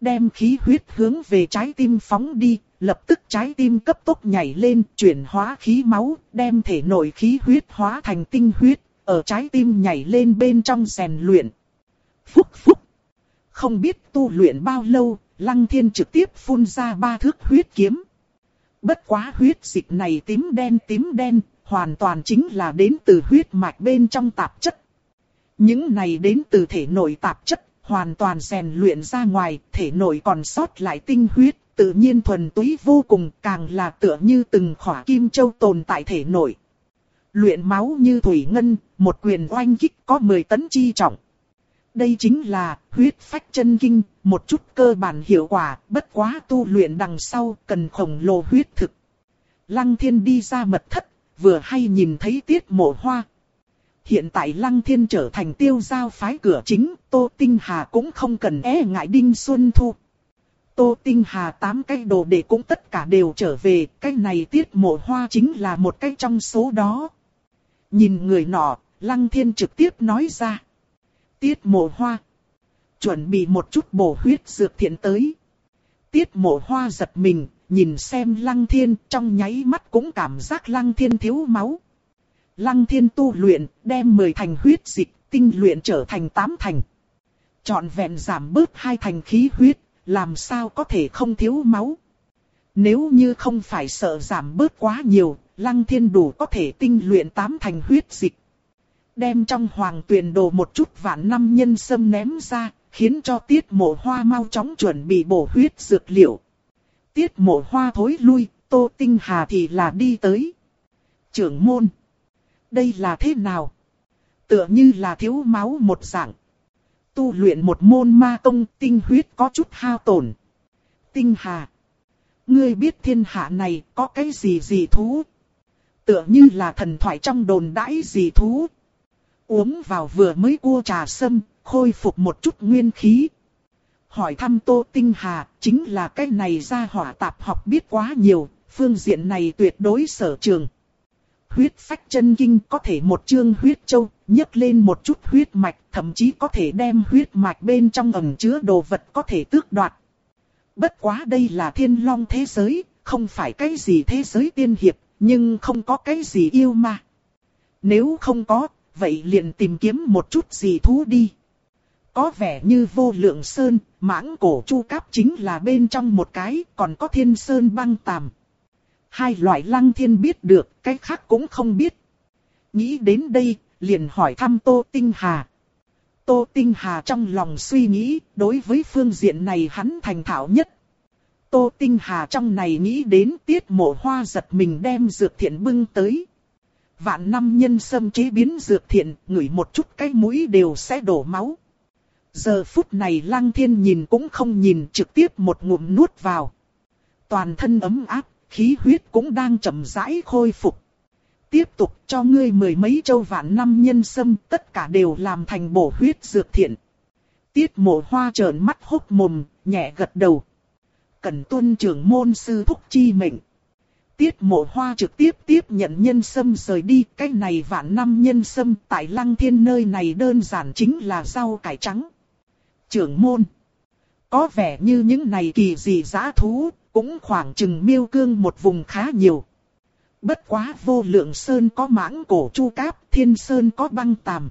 Đem khí huyết hướng về trái tim phóng đi, lập tức trái tim cấp tốc nhảy lên, chuyển hóa khí máu, đem thể nội khí huyết hóa thành tinh huyết, ở trái tim nhảy lên bên trong rèn luyện. Phúc phúc. Không biết tu luyện bao lâu, Lăng Thiên trực tiếp phun ra ba thước huyết kiếm. Bất quá huyết dịch này tím đen tím đen, hoàn toàn chính là đến từ huyết mạch bên trong tạp chất. Những này đến từ thể nội tạp chất, hoàn toàn rèn luyện ra ngoài, thể nội còn sót lại tinh huyết, tự nhiên thuần túy vô cùng, càng là tựa như từng khỏa kim châu tồn tại thể nội. Luyện máu như thủy ngân, một quyền oanh kích có 10 tấn chi trọng. Đây chính là huyết phách chân kinh, một chút cơ bản hiệu quả, bất quá tu luyện đằng sau cần khổng lồ huyết thực. Lăng thiên đi ra mật thất, vừa hay nhìn thấy tiết mộ hoa. Hiện tại Lăng Thiên trở thành tiêu giao phái cửa chính, Tô Tinh Hà cũng không cần e ngại Đinh Xuân Thu. Tô Tinh Hà tám cái đồ đệ cũng tất cả đều trở về, cái này tiết mộ hoa chính là một cái trong số đó. Nhìn người nọ, Lăng Thiên trực tiếp nói ra. Tiết mộ hoa. Chuẩn bị một chút bổ huyết dược thiện tới. Tiết mộ hoa giật mình, nhìn xem Lăng Thiên trong nháy mắt cũng cảm giác Lăng Thiên thiếu máu. Lăng Thiên tu luyện, đem 10 thành huyết dịch, tinh luyện trở thành 8 thành. Chọn vẹn giảm bớt hai thành khí huyết, làm sao có thể không thiếu máu. Nếu như không phải sợ giảm bớt quá nhiều, Lăng Thiên đủ có thể tinh luyện 8 thành huyết dịch. Đem trong hoàng tuyền đồ một chút vạn năm nhân sâm ném ra, khiến cho tiết mộ hoa mau chóng chuẩn bị bổ huyết dược liệu. Tiết mộ hoa thối lui, tô tinh hà thì là đi tới. Trưởng môn. Đây là thế nào? Tựa như là thiếu máu một dạng. Tu luyện một môn ma công tinh huyết có chút hao tổn. Tinh hà. Ngươi biết thiên hạ này có cái gì gì thú? Tựa như là thần thoại trong đồn đãi gì thú. Uống vào vừa mới cua trà sâm, khôi phục một chút nguyên khí. Hỏi thăm Tô Tinh Hà, chính là cái này ra hỏa tạp học biết quá nhiều, phương diện này tuyệt đối sở trường huyết phách chân kinh có thể một chương huyết châu, nhấc lên một chút huyết mạch, thậm chí có thể đem huyết mạch bên trong ẩn chứa đồ vật có thể tước đoạt. Bất quá đây là thiên long thế giới, không phải cái gì thế giới tiên hiệp, nhưng không có cái gì yêu mà. Nếu không có, vậy liền tìm kiếm một chút gì thú đi. Có vẻ như vô lượng sơn, mãng cổ chu cáp chính là bên trong một cái, còn có thiên sơn băng tàm. Hai loại lăng thiên biết được, cái khác cũng không biết. Nghĩ đến đây, liền hỏi thăm Tô Tinh Hà. Tô Tinh Hà trong lòng suy nghĩ, đối với phương diện này hắn thành thạo nhất. Tô Tinh Hà trong này nghĩ đến tiết mộ hoa giật mình đem dược thiện bưng tới. Vạn năm nhân sâm chế biến dược thiện, ngửi một chút cái mũi đều sẽ đổ máu. Giờ phút này lăng thiên nhìn cũng không nhìn trực tiếp một ngụm nuốt vào. Toàn thân ấm áp, khí huyết cũng đang chậm rãi khôi phục. Tiếp tục cho ngươi mười mấy châu vạn năm nhân sâm, tất cả đều làm thành bổ huyết dược thiện. Tiết mộ hoa trợn mắt hốc mồm, nhẹ gật đầu. Cần tuân trưởng môn sư thúc chi mệnh. Tiết mộ hoa trực tiếp tiếp nhận nhân sâm rời đi. Cái này vạn năm nhân sâm tại lăng thiên nơi này đơn giản chính là rau cải trắng. Trưởng môn. Có vẻ như những này kỳ dị giá thú, cũng khoảng chừng miêu cương một vùng khá nhiều. Bất quá vô lượng sơn có mãng cổ chu cáp, thiên sơn có băng tàm.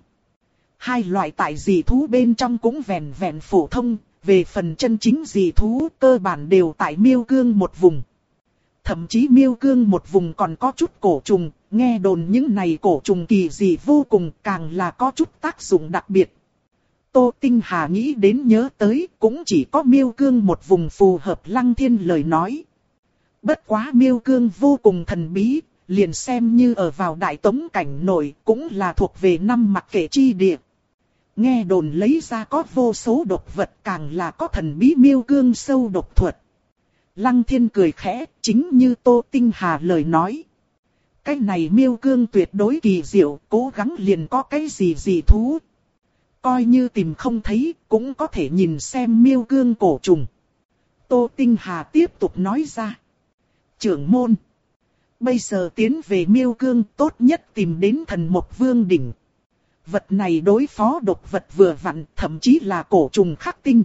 hai loại tại dị thú bên trong cũng vẹn vẹn phổ thông, về phần chân chính dị thú cơ bản đều tại miêu cương một vùng. Thậm chí miêu cương một vùng còn có chút cổ trùng, nghe đồn những này cổ trùng kỳ dị vô cùng càng là có chút tác dụng đặc biệt. Tô Tinh Hà nghĩ đến nhớ tới cũng chỉ có miêu cương một vùng phù hợp lăng thiên lời nói. Bất quá miêu cương vô cùng thần bí, liền xem như ở vào đại tống cảnh nội cũng là thuộc về năm mặc kệ chi địa. Nghe đồn lấy ra có vô số độc vật càng là có thần bí miêu cương sâu độc thuật. Lăng thiên cười khẽ, chính như Tô Tinh Hà lời nói. Cái này miêu cương tuyệt đối kỳ diệu, cố gắng liền có cái gì gì thú. Coi như tìm không thấy, cũng có thể nhìn xem miêu cương cổ trùng. Tô Tinh Hà tiếp tục nói ra. Trưởng môn. Bây giờ tiến về miêu cương tốt nhất tìm đến thần Mộc vương đỉnh. Vật này đối phó độc vật vừa vặn, thậm chí là cổ trùng khắc tinh.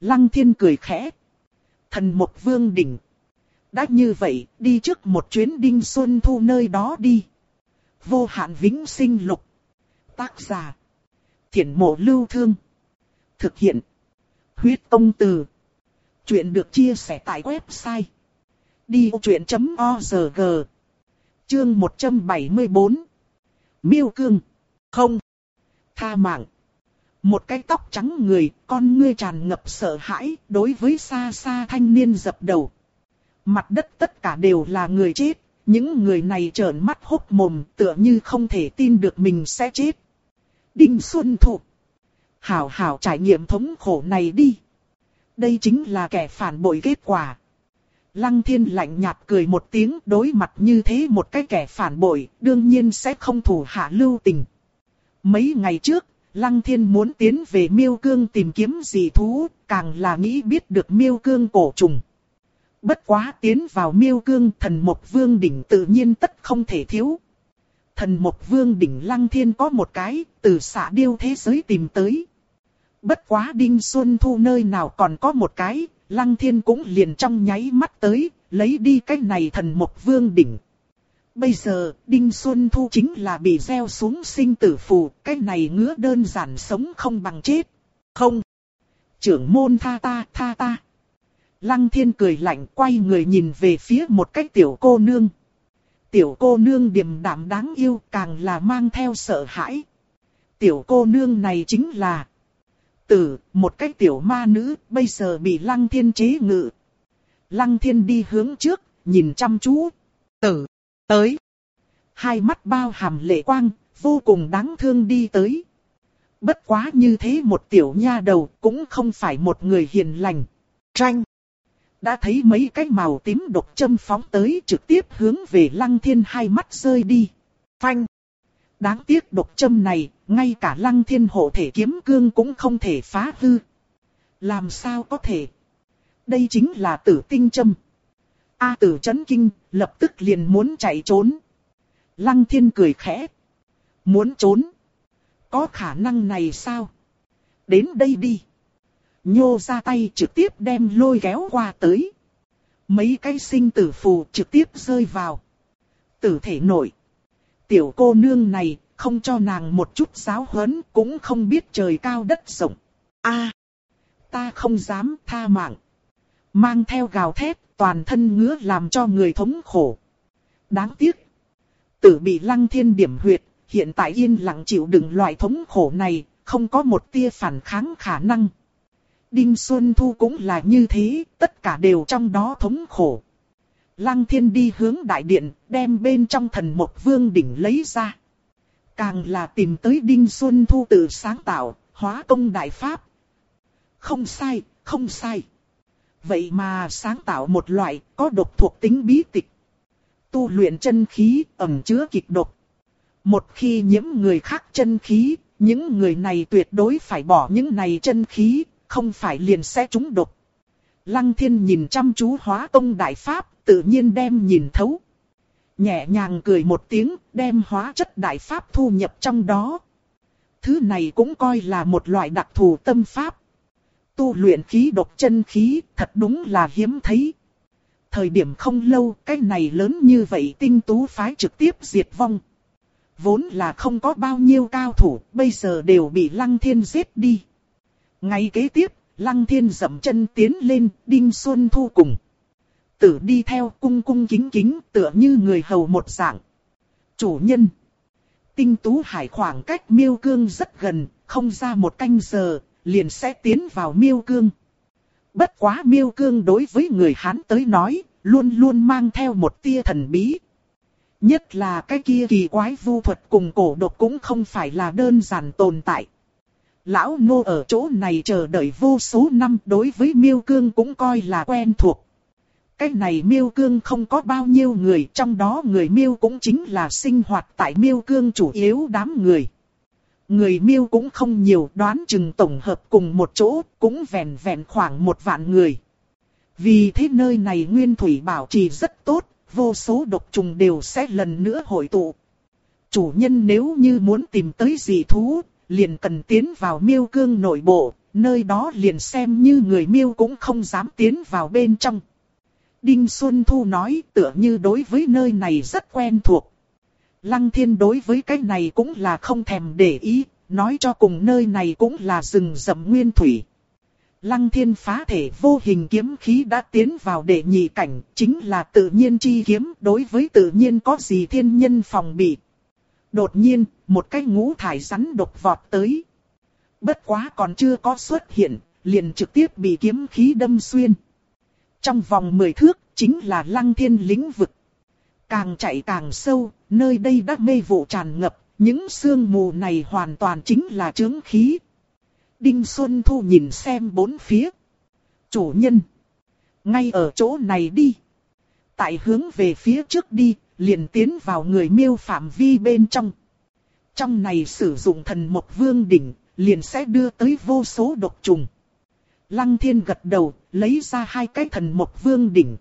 Lăng thiên cười khẽ. Thần một vương đỉnh. Đã như vậy, đi trước một chuyến đinh xuân thu nơi đó đi. Vô hạn vĩnh sinh lục. Tác giả. Thiển mộ lưu thương. Thực hiện. Huyết công từ. Chuyện được chia sẻ tại website. Đi chuyện.org Chương 174 Miêu cương Không Tha mạng một cái tóc trắng người, con ngươi tràn ngập sợ hãi, đối với xa xa thanh niên dập đầu. Mặt đất tất cả đều là người chết, những người này trợn mắt hốc mồm tựa như không thể tin được mình sẽ chết. Đinh Xuân Thụ Hảo hảo trải nghiệm thống khổ này đi. Đây chính là kẻ phản bội kết quả. Lăng thiên lạnh nhạt cười một tiếng đối mặt như thế một cái kẻ phản bội, đương nhiên sẽ không thủ hạ lưu tình. Mấy ngày trước, Lăng thiên muốn tiến về miêu cương tìm kiếm gì thú, càng là nghĩ biết được miêu cương cổ trùng. Bất quá tiến vào miêu cương thần một vương đỉnh tự nhiên tất không thể thiếu. Thần một vương đỉnh lăng thiên có một cái, từ xạ điêu thế giới tìm tới. Bất quá Đinh Xuân Thu nơi nào còn có một cái, Lăng Thiên cũng liền trong nháy mắt tới, lấy đi cái này thần một vương đỉnh. Bây giờ, Đinh Xuân Thu chính là bị gieo xuống sinh tử phù, cái này ngứa đơn giản sống không bằng chết. Không. Trưởng môn tha ta, tha ta. Lăng Thiên cười lạnh quay người nhìn về phía một cái tiểu cô nương. Tiểu cô nương điềm đạm đáng yêu càng là mang theo sợ hãi. Tiểu cô nương này chính là tử, một cái tiểu ma nữ, bây giờ bị lăng thiên chế ngự. Lăng thiên đi hướng trước, nhìn chăm chú. Tử, tới. Hai mắt bao hàm lệ quang, vô cùng đáng thương đi tới. Bất quá như thế một tiểu nha đầu cũng không phải một người hiền lành. Tranh. Đã thấy mấy cái màu tím độc châm phóng tới trực tiếp hướng về lăng thiên hai mắt rơi đi. Phanh. Đáng tiếc độc châm này, ngay cả lăng thiên hộ thể kiếm cương cũng không thể phá hư. Làm sao có thể? Đây chính là tử tinh châm. A tử chấn kinh, lập tức liền muốn chạy trốn. Lăng thiên cười khẽ. Muốn trốn? Có khả năng này sao? Đến đây đi. Nhô ra tay trực tiếp đem lôi kéo qua tới. Mấy cái sinh tử phù trực tiếp rơi vào. Tử thể nổi. Tiểu cô nương này, không cho nàng một chút giáo huấn, cũng không biết trời cao đất rộng. A, ta không dám tha mạng. Mang theo gào thét, toàn thân ngứa làm cho người thống khổ. Đáng tiếc. Tử bị lăng thiên điểm huyệt, hiện tại yên lặng chịu đựng loại thống khổ này, không có một tia phản kháng khả năng. Đinh Xuân Thu cũng là như thế, tất cả đều trong đó thống khổ. Lăng thiên đi hướng đại điện, đem bên trong thần một vương đỉnh lấy ra. Càng là tìm tới Đinh Xuân Thu tự sáng tạo, hóa công đại pháp. Không sai, không sai. Vậy mà sáng tạo một loại có độc thuộc tính bí tịch. Tu luyện chân khí ẩm chứa kịch độc. Một khi nhiễm người khác chân khí, những người này tuyệt đối phải bỏ những này chân khí, không phải liền sẽ trúng độc. Lăng thiên nhìn chăm chú hóa công đại pháp, tự nhiên đem nhìn thấu. Nhẹ nhàng cười một tiếng, đem hóa chất đại pháp thu nhập trong đó. Thứ này cũng coi là một loại đặc thù tâm pháp. Tu luyện khí độc chân khí, thật đúng là hiếm thấy. Thời điểm không lâu, cái này lớn như vậy tinh tú phái trực tiếp diệt vong. vốn là không có bao nhiêu cao thủ, bây giờ đều bị Lăng Thiên giết đi. Ngay kế tiếp, Lăng Thiên dậm chân tiến lên, Đinh Xuân Thu cùng. Tử đi theo cung cung kính kính tựa như người hầu một dạng. Chủ nhân. Tinh tú hải khoảng cách miêu cương rất gần, không ra một canh giờ, liền sẽ tiến vào miêu cương. Bất quá miêu cương đối với người Hán tới nói, luôn luôn mang theo một tia thần bí. Nhất là cái kia kỳ quái vu thuật cùng cổ độc cũng không phải là đơn giản tồn tại. Lão nô ở chỗ này chờ đợi vô số năm đối với miêu cương cũng coi là quen thuộc. Cái này miêu cương không có bao nhiêu người, trong đó người miêu cũng chính là sinh hoạt tại miêu cương chủ yếu đám người. Người miêu cũng không nhiều đoán chừng tổng hợp cùng một chỗ, cũng vẹn vẹn khoảng một vạn người. Vì thế nơi này nguyên thủy bảo trì rất tốt, vô số độc trùng đều sẽ lần nữa hội tụ. Chủ nhân nếu như muốn tìm tới dị thú, liền cần tiến vào miêu cương nội bộ, nơi đó liền xem như người miêu cũng không dám tiến vào bên trong. Đinh Xuân Thu nói tựa như đối với nơi này rất quen thuộc. Lăng thiên đối với cái này cũng là không thèm để ý, nói cho cùng nơi này cũng là rừng rậm nguyên thủy. Lăng thiên phá thể vô hình kiếm khí đã tiến vào đệ nhị cảnh, chính là tự nhiên chi kiếm, đối với tự nhiên có gì thiên nhân phòng bị. Đột nhiên, một cái ngũ thải rắn độc vọt tới. Bất quá còn chưa có xuất hiện, liền trực tiếp bị kiếm khí đâm xuyên. Trong vòng 10 thước, chính là lăng thiên lĩnh vực. Càng chạy càng sâu, nơi đây đã mê vụ tràn ngập, những sương mù này hoàn toàn chính là chướng khí. Đinh Xuân Thu nhìn xem bốn phía. Chủ nhân. Ngay ở chỗ này đi. Tại hướng về phía trước đi, liền tiến vào người miêu phạm vi bên trong. Trong này sử dụng thần một vương đỉnh, liền sẽ đưa tới vô số độc trùng. Lăng thiên gật đầu, lấy ra hai cái thần một vương đỉnh.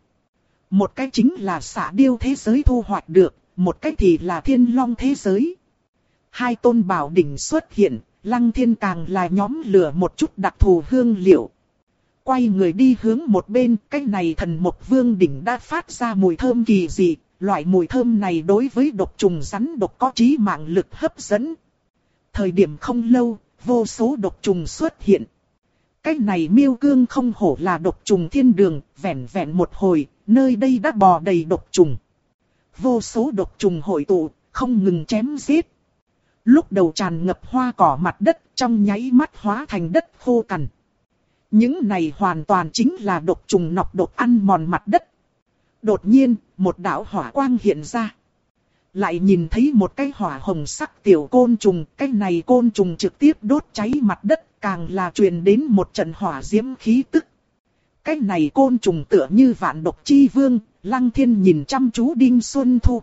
Một cái chính là xạ điêu thế giới thu hoạch được, một cái thì là thiên long thế giới. Hai tôn bảo đỉnh xuất hiện, lăng thiên càng là nhóm lửa một chút đặc thù hương liệu. Quay người đi hướng một bên, cái này thần một vương đỉnh đã phát ra mùi thơm kỳ dị, loại mùi thơm này đối với độc trùng rắn độc có trí mạng lực hấp dẫn. Thời điểm không lâu, vô số độc trùng xuất hiện. Cái này miêu cương không hổ là độc trùng thiên đường, vẹn vẹn một hồi, nơi đây đã bò đầy độc trùng. Vô số độc trùng hội tụ, không ngừng chém giết. Lúc đầu tràn ngập hoa cỏ mặt đất trong nháy mắt hóa thành đất khô cằn. Những này hoàn toàn chính là độc trùng nọc độc ăn mòn mặt đất. Đột nhiên, một đạo hỏa quang hiện ra. Lại nhìn thấy một cái hỏa hồng sắc tiểu côn trùng, cái này côn trùng trực tiếp đốt cháy mặt đất, càng là truyền đến một trận hỏa diễm khí tức. Cái này côn trùng tựa như vạn độc chi vương, lăng thiên nhìn chăm chú Đinh Xuân Thu.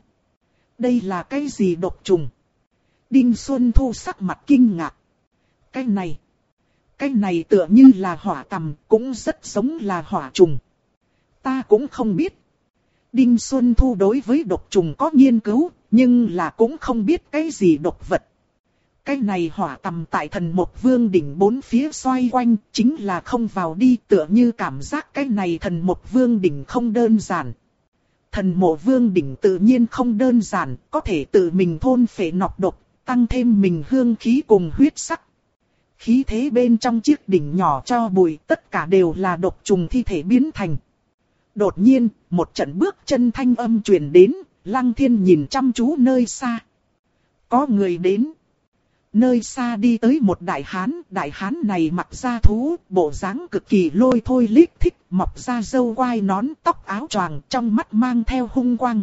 Đây là cái gì độc trùng? Đinh Xuân Thu sắc mặt kinh ngạc. Cái này, cái này tựa như là hỏa tầm, cũng rất giống là hỏa trùng. Ta cũng không biết. Đinh Xuân Thu đối với độc trùng có nghiên cứu, nhưng là cũng không biết cái gì độc vật. Cái này hỏa tầm tại thần một vương đỉnh bốn phía xoay quanh, chính là không vào đi tựa như cảm giác cái này thần một vương đỉnh không đơn giản. Thần mộ vương đỉnh tự nhiên không đơn giản, có thể tự mình thôn phệ nọc độc, tăng thêm mình hương khí cùng huyết sắc. Khí thế bên trong chiếc đỉnh nhỏ cho bụi tất cả đều là độc trùng thi thể biến thành. Đột nhiên, một trận bước chân thanh âm truyền đến, lăng thiên nhìn chăm chú nơi xa. Có người đến. Nơi xa đi tới một đại hán, đại hán này mặc da thú, bộ dáng cực kỳ lôi thôi lít thích, mọc da dâu quai nón tóc áo choàng trong mắt mang theo hung quang.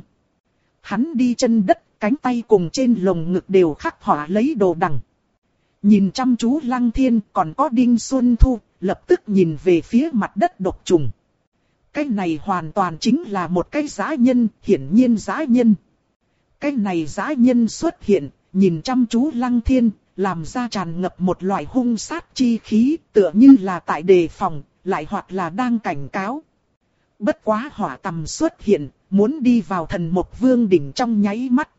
Hắn đi chân đất cánh tay cùng trên lồng ngực đều khắc họa lấy đồ đằng. Nhìn chăm chú lăng thiên còn có đinh xuân thu, lập tức nhìn về phía mặt đất độc trùng. Cái này hoàn toàn chính là một cái giá nhân, hiển nhiên giá nhân. Cái này giá nhân xuất hiện, nhìn chăm chú lăng thiên, làm ra tràn ngập một loại hung sát chi khí, tựa như là tại đề phòng, lại hoặc là đang cảnh cáo. Bất quá hỏa tầm xuất hiện, muốn đi vào thần một vương đỉnh trong nháy mắt.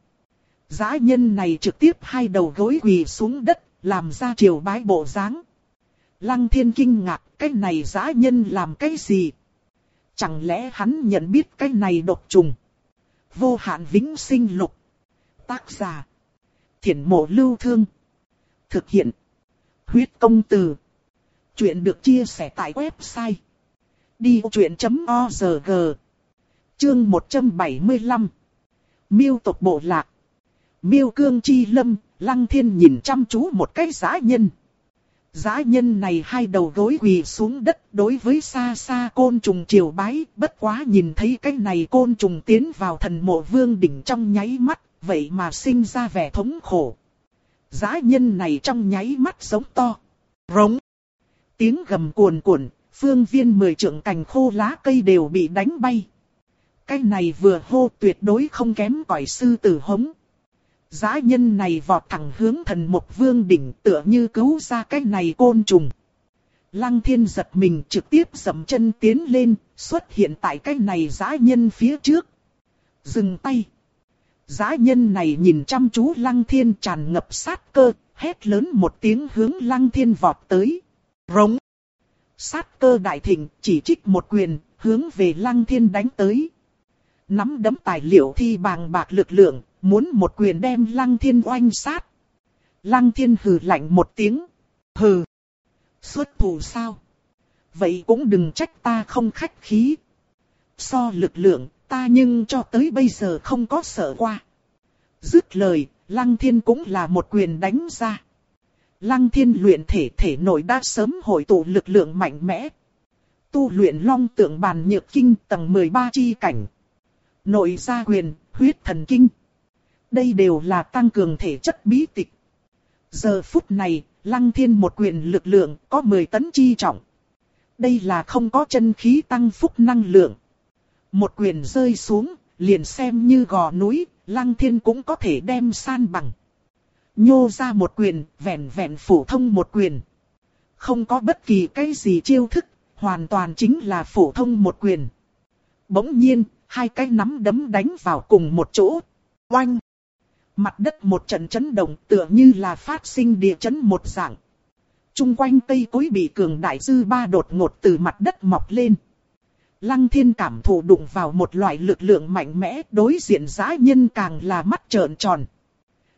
Giá nhân này trực tiếp hai đầu gối quỳ xuống đất, làm ra triều bái bộ dáng. Lăng thiên kinh ngạc, cái này giá nhân làm cái gì? Chẳng lẽ hắn nhận biết cái này độc trùng? Vô hạn vĩnh sinh lục. Tác giả. thiển mộ lưu thương. Thực hiện. Huyết công từ. Chuyện được chia sẻ tại website. Đi chuyện.org Chương 175 Miêu tộc bộ lạc Miêu cương chi lâm, lăng thiên nhìn chăm chú một cái giá nhân. Giã nhân này hai đầu gối quỳ xuống đất đối với xa xa côn trùng triều bái, bất quá nhìn thấy cái này côn trùng tiến vào thần mộ vương đỉnh trong nháy mắt, vậy mà sinh ra vẻ thống khổ. Giã nhân này trong nháy mắt giống to, rống. Tiếng gầm cuồn cuộn, phương viên mười trượng cành khô lá cây đều bị đánh bay. Cái này vừa hô tuyệt đối không kém cỏi sư tử hống. Giá nhân này vọt thẳng hướng thần mục vương đỉnh tựa như cứu ra cái này côn trùng. Lăng thiên giật mình trực tiếp dậm chân tiến lên, xuất hiện tại cái này giá nhân phía trước. Dừng tay. Giá nhân này nhìn chăm chú lăng thiên tràn ngập sát cơ, hét lớn một tiếng hướng lăng thiên vọt tới. Rống. Sát cơ đại thịnh chỉ trích một quyền, hướng về lăng thiên đánh tới. Nắm đấm tài liệu thi bàng bạc lực lượng, muốn một quyền đem lăng thiên oanh sát. Lăng thiên hừ lạnh một tiếng. Hừ. Xuất thủ sao? Vậy cũng đừng trách ta không khách khí. So lực lượng, ta nhưng cho tới bây giờ không có sợ qua. Dứt lời, lăng thiên cũng là một quyền đánh ra. Lăng thiên luyện thể thể nội đã sớm hội tụ lực lượng mạnh mẽ. Tu luyện long tượng bàn nhược kinh tầng 13 chi cảnh. Nội gia quyền, huyết thần kinh. Đây đều là tăng cường thể chất bí tịch. Giờ phút này, lăng thiên một quyền lực lượng có 10 tấn chi trọng. Đây là không có chân khí tăng phúc năng lượng. Một quyền rơi xuống, liền xem như gò núi, lăng thiên cũng có thể đem san bằng. Nhô ra một quyền, vẹn vẹn phổ thông một quyền. Không có bất kỳ cái gì chiêu thức, hoàn toàn chính là phổ thông một quyền. Bỗng nhiên, hai cái nắm đấm đánh vào cùng một chỗ. Oanh! Mặt đất một trận chấn động tựa như là phát sinh địa chấn một dạng. Trung quanh cây cối bị cường đại dư ba đột ngột từ mặt đất mọc lên. Lăng thiên cảm thụ đụng vào một loại lực lượng mạnh mẽ đối diện giã nhân càng là mắt trợn tròn.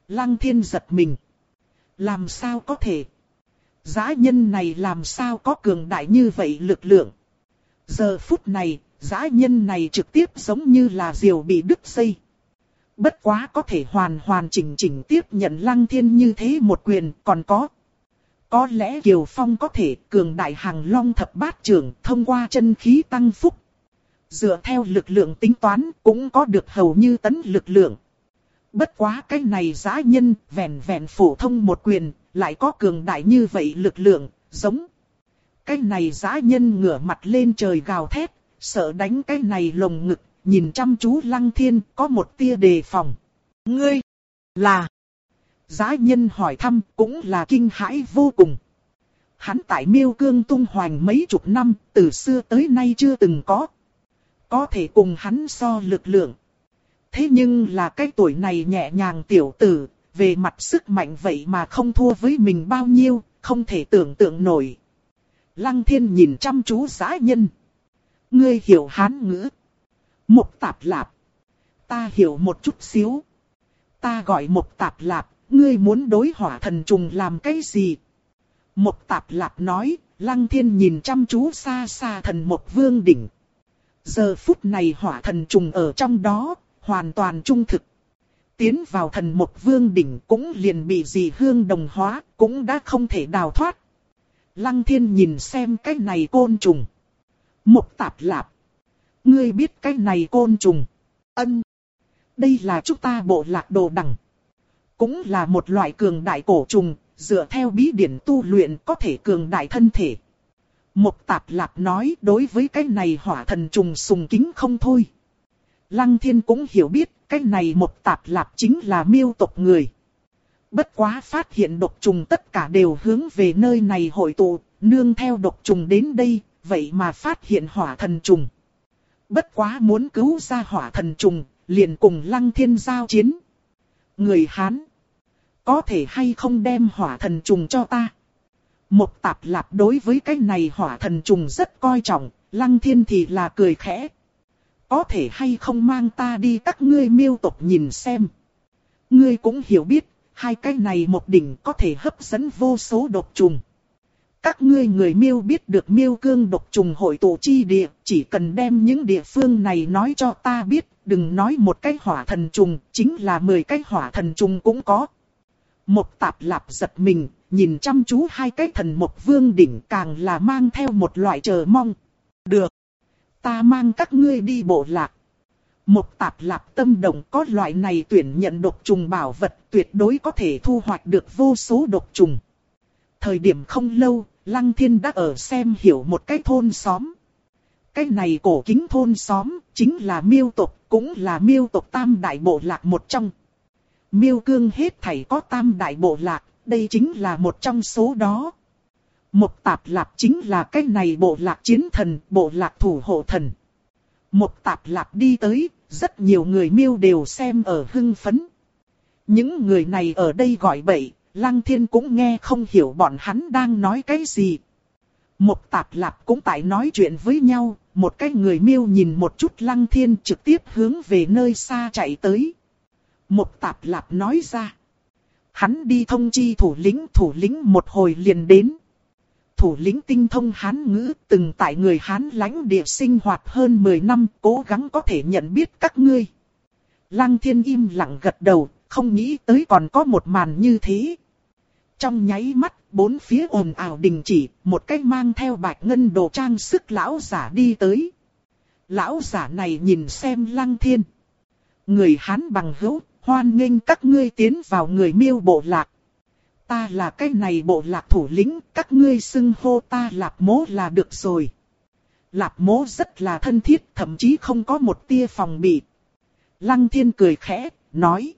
Lăng thiên giật mình. Làm sao có thể? Giã nhân này làm sao có cường đại như vậy lực lượng? Giờ phút này, giã nhân này trực tiếp giống như là diều bị đứt dây. Bất quá có thể hoàn hoàn chỉnh chỉnh tiếp nhận lăng thiên như thế một quyền còn có. Có lẽ Kiều Phong có thể cường đại hàng long thập bát trưởng thông qua chân khí tăng phúc. Dựa theo lực lượng tính toán cũng có được hầu như tấn lực lượng. Bất quá cái này giã nhân vẹn vẹn phổ thông một quyền lại có cường đại như vậy lực lượng, giống. Cái này giã nhân ngửa mặt lên trời gào thét sợ đánh cái này lồng ngực nhìn chăm chú lăng thiên có một tia đề phòng. Ngươi, là... Giá nhân hỏi thăm cũng là kinh hãi vô cùng. Hắn tại miêu cương tung hoành mấy chục năm, từ xưa tới nay chưa từng có. Có thể cùng hắn so lực lượng. Thế nhưng là cái tuổi này nhẹ nhàng tiểu tử, về mặt sức mạnh vậy mà không thua với mình bao nhiêu, không thể tưởng tượng nổi. Lăng thiên nhìn chăm chú giá nhân. Ngươi hiểu hán ngữ. Một tạp lạp. Ta hiểu một chút xíu. Ta gọi một tạp lạp, ngươi muốn đối hỏa thần trùng làm cái gì? Một tạp lạp nói, lăng thiên nhìn chăm chú xa xa thần một vương đỉnh. Giờ phút này hỏa thần trùng ở trong đó, hoàn toàn trung thực. Tiến vào thần một vương đỉnh cũng liền bị dì hương đồng hóa, cũng đã không thể đào thoát. Lăng thiên nhìn xem cái này côn trùng. Một tạp lạp. Ngươi biết cái này côn trùng. Ân. Đây là chúng ta bộ lạc đồ đằng. Cũng là một loại cường đại cổ trùng, dựa theo bí điển tu luyện có thể cường đại thân thể. Một tạp lạp nói đối với cái này hỏa thần trùng sùng kính không thôi. Lăng thiên cũng hiểu biết cái này một tạp lạp chính là miêu tộc người. Bất quá phát hiện độc trùng tất cả đều hướng về nơi này hội tụ, nương theo độc trùng đến đây, vậy mà phát hiện hỏa thần trùng. Bất quá muốn cứu ra hỏa thần trùng, liền cùng lăng thiên giao chiến. Người Hán, có thể hay không đem hỏa thần trùng cho ta? Một tạp lạp đối với cái này hỏa thần trùng rất coi trọng, lăng thiên thì là cười khẽ. Có thể hay không mang ta đi các ngươi miêu tộc nhìn xem. Ngươi cũng hiểu biết, hai cái này một đỉnh có thể hấp dẫn vô số độc trùng. Các ngươi người miêu biết được miêu cương độc trùng hội tụ chi địa, chỉ cần đem những địa phương này nói cho ta biết, đừng nói một cái hỏa thần trùng, chính là mười cái hỏa thần trùng cũng có. Một tạp lạp giật mình, nhìn chăm chú hai cái thần một vương đỉnh càng là mang theo một loại chờ mong. Được, ta mang các ngươi đi bộ lạc. Một tạp lạp tâm động có loại này tuyển nhận độc trùng bảo vật tuyệt đối có thể thu hoạch được vô số độc trùng. Thời điểm không lâu, Lăng Thiên đã ở xem hiểu một cái thôn xóm. Cái này cổ kính thôn xóm, chính là miêu tộc, cũng là miêu tộc tam đại bộ lạc một trong. Miêu cương hết thảy có tam đại bộ lạc, đây chính là một trong số đó. Một tạp lạp chính là cái này bộ lạc chiến thần, bộ lạc thủ hộ thần. Một tạp lạp đi tới, rất nhiều người miêu đều xem ở hưng phấn. Những người này ở đây gọi bậy, Lăng Thiên cũng nghe không hiểu bọn hắn đang nói cái gì. Một tạp lạp cũng tại nói chuyện với nhau, một cái người miêu nhìn một chút Lăng Thiên trực tiếp hướng về nơi xa chạy tới. Một tạp lạp nói ra. Hắn đi thông chi thủ lĩnh, thủ lĩnh một hồi liền đến. Thủ lĩnh tinh thông Hán ngữ từng tại người Hán lãnh địa sinh hoạt hơn 10 năm cố gắng có thể nhận biết các ngươi. Lăng thiên im lặng gật đầu, không nghĩ tới còn có một màn như thế. Trong nháy mắt, bốn phía ồn ào đình chỉ, một cách mang theo bạch ngân đồ trang sức lão giả đi tới. Lão giả này nhìn xem lăng thiên. Người Hán bằng hữu, hoan nghênh các ngươi tiến vào người miêu bộ lạc. Ta là cái này bộ lạc thủ lĩnh, các ngươi xưng hô ta lạp mố là được rồi. Lạp mố rất là thân thiết, thậm chí không có một tia phòng bị. Lăng thiên cười khẽ, nói.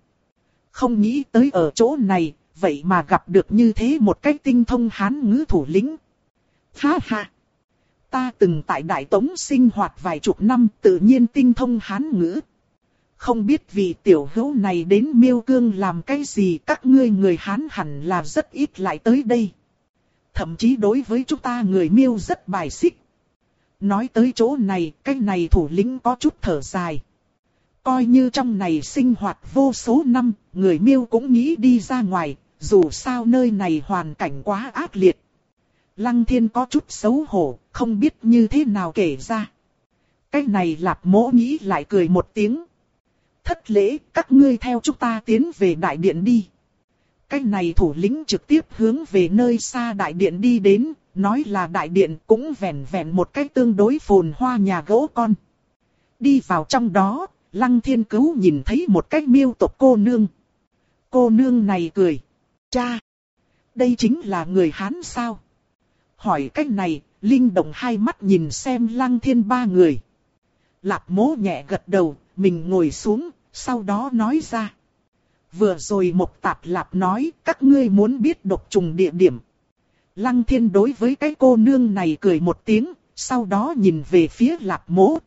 Không nghĩ tới ở chỗ này, vậy mà gặp được như thế một cách tinh thông hán ngữ thủ lĩnh. Ha ha! Ta từng tại Đại Tống sinh hoạt vài chục năm tự nhiên tinh thông hán ngữ. Không biết vì tiểu hữu này đến miêu cương làm cái gì các ngươi người hán hẳn là rất ít lại tới đây. Thậm chí đối với chúng ta người miêu rất bài xích. Nói tới chỗ này, cái này thủ lĩnh có chút thở dài. Coi như trong này sinh hoạt vô số năm, người miêu cũng nghĩ đi ra ngoài, dù sao nơi này hoàn cảnh quá ác liệt. Lăng thiên có chút xấu hổ, không biết như thế nào kể ra. Cái này lạp mỗ nghĩ lại cười một tiếng. Thất lễ, các ngươi theo chúng ta tiến về đại điện đi. Cái này thủ lĩnh trực tiếp hướng về nơi xa đại điện đi đến, nói là đại điện cũng vẹn vẹn một cách tương đối phồn hoa nhà gỗ con. Đi vào trong đó, lăng thiên cứu nhìn thấy một cách miêu tộc cô nương. Cô nương này cười. Cha! Đây chính là người Hán sao? Hỏi cách này, Linh động hai mắt nhìn xem lăng thiên ba người. Lạp mố nhẹ gật đầu, mình ngồi xuống, sau đó nói ra. Vừa rồi một tạp lạp nói, các ngươi muốn biết độc trùng địa điểm. Lăng thiên đối với cái cô nương này cười một tiếng, sau đó nhìn về phía lạp mố.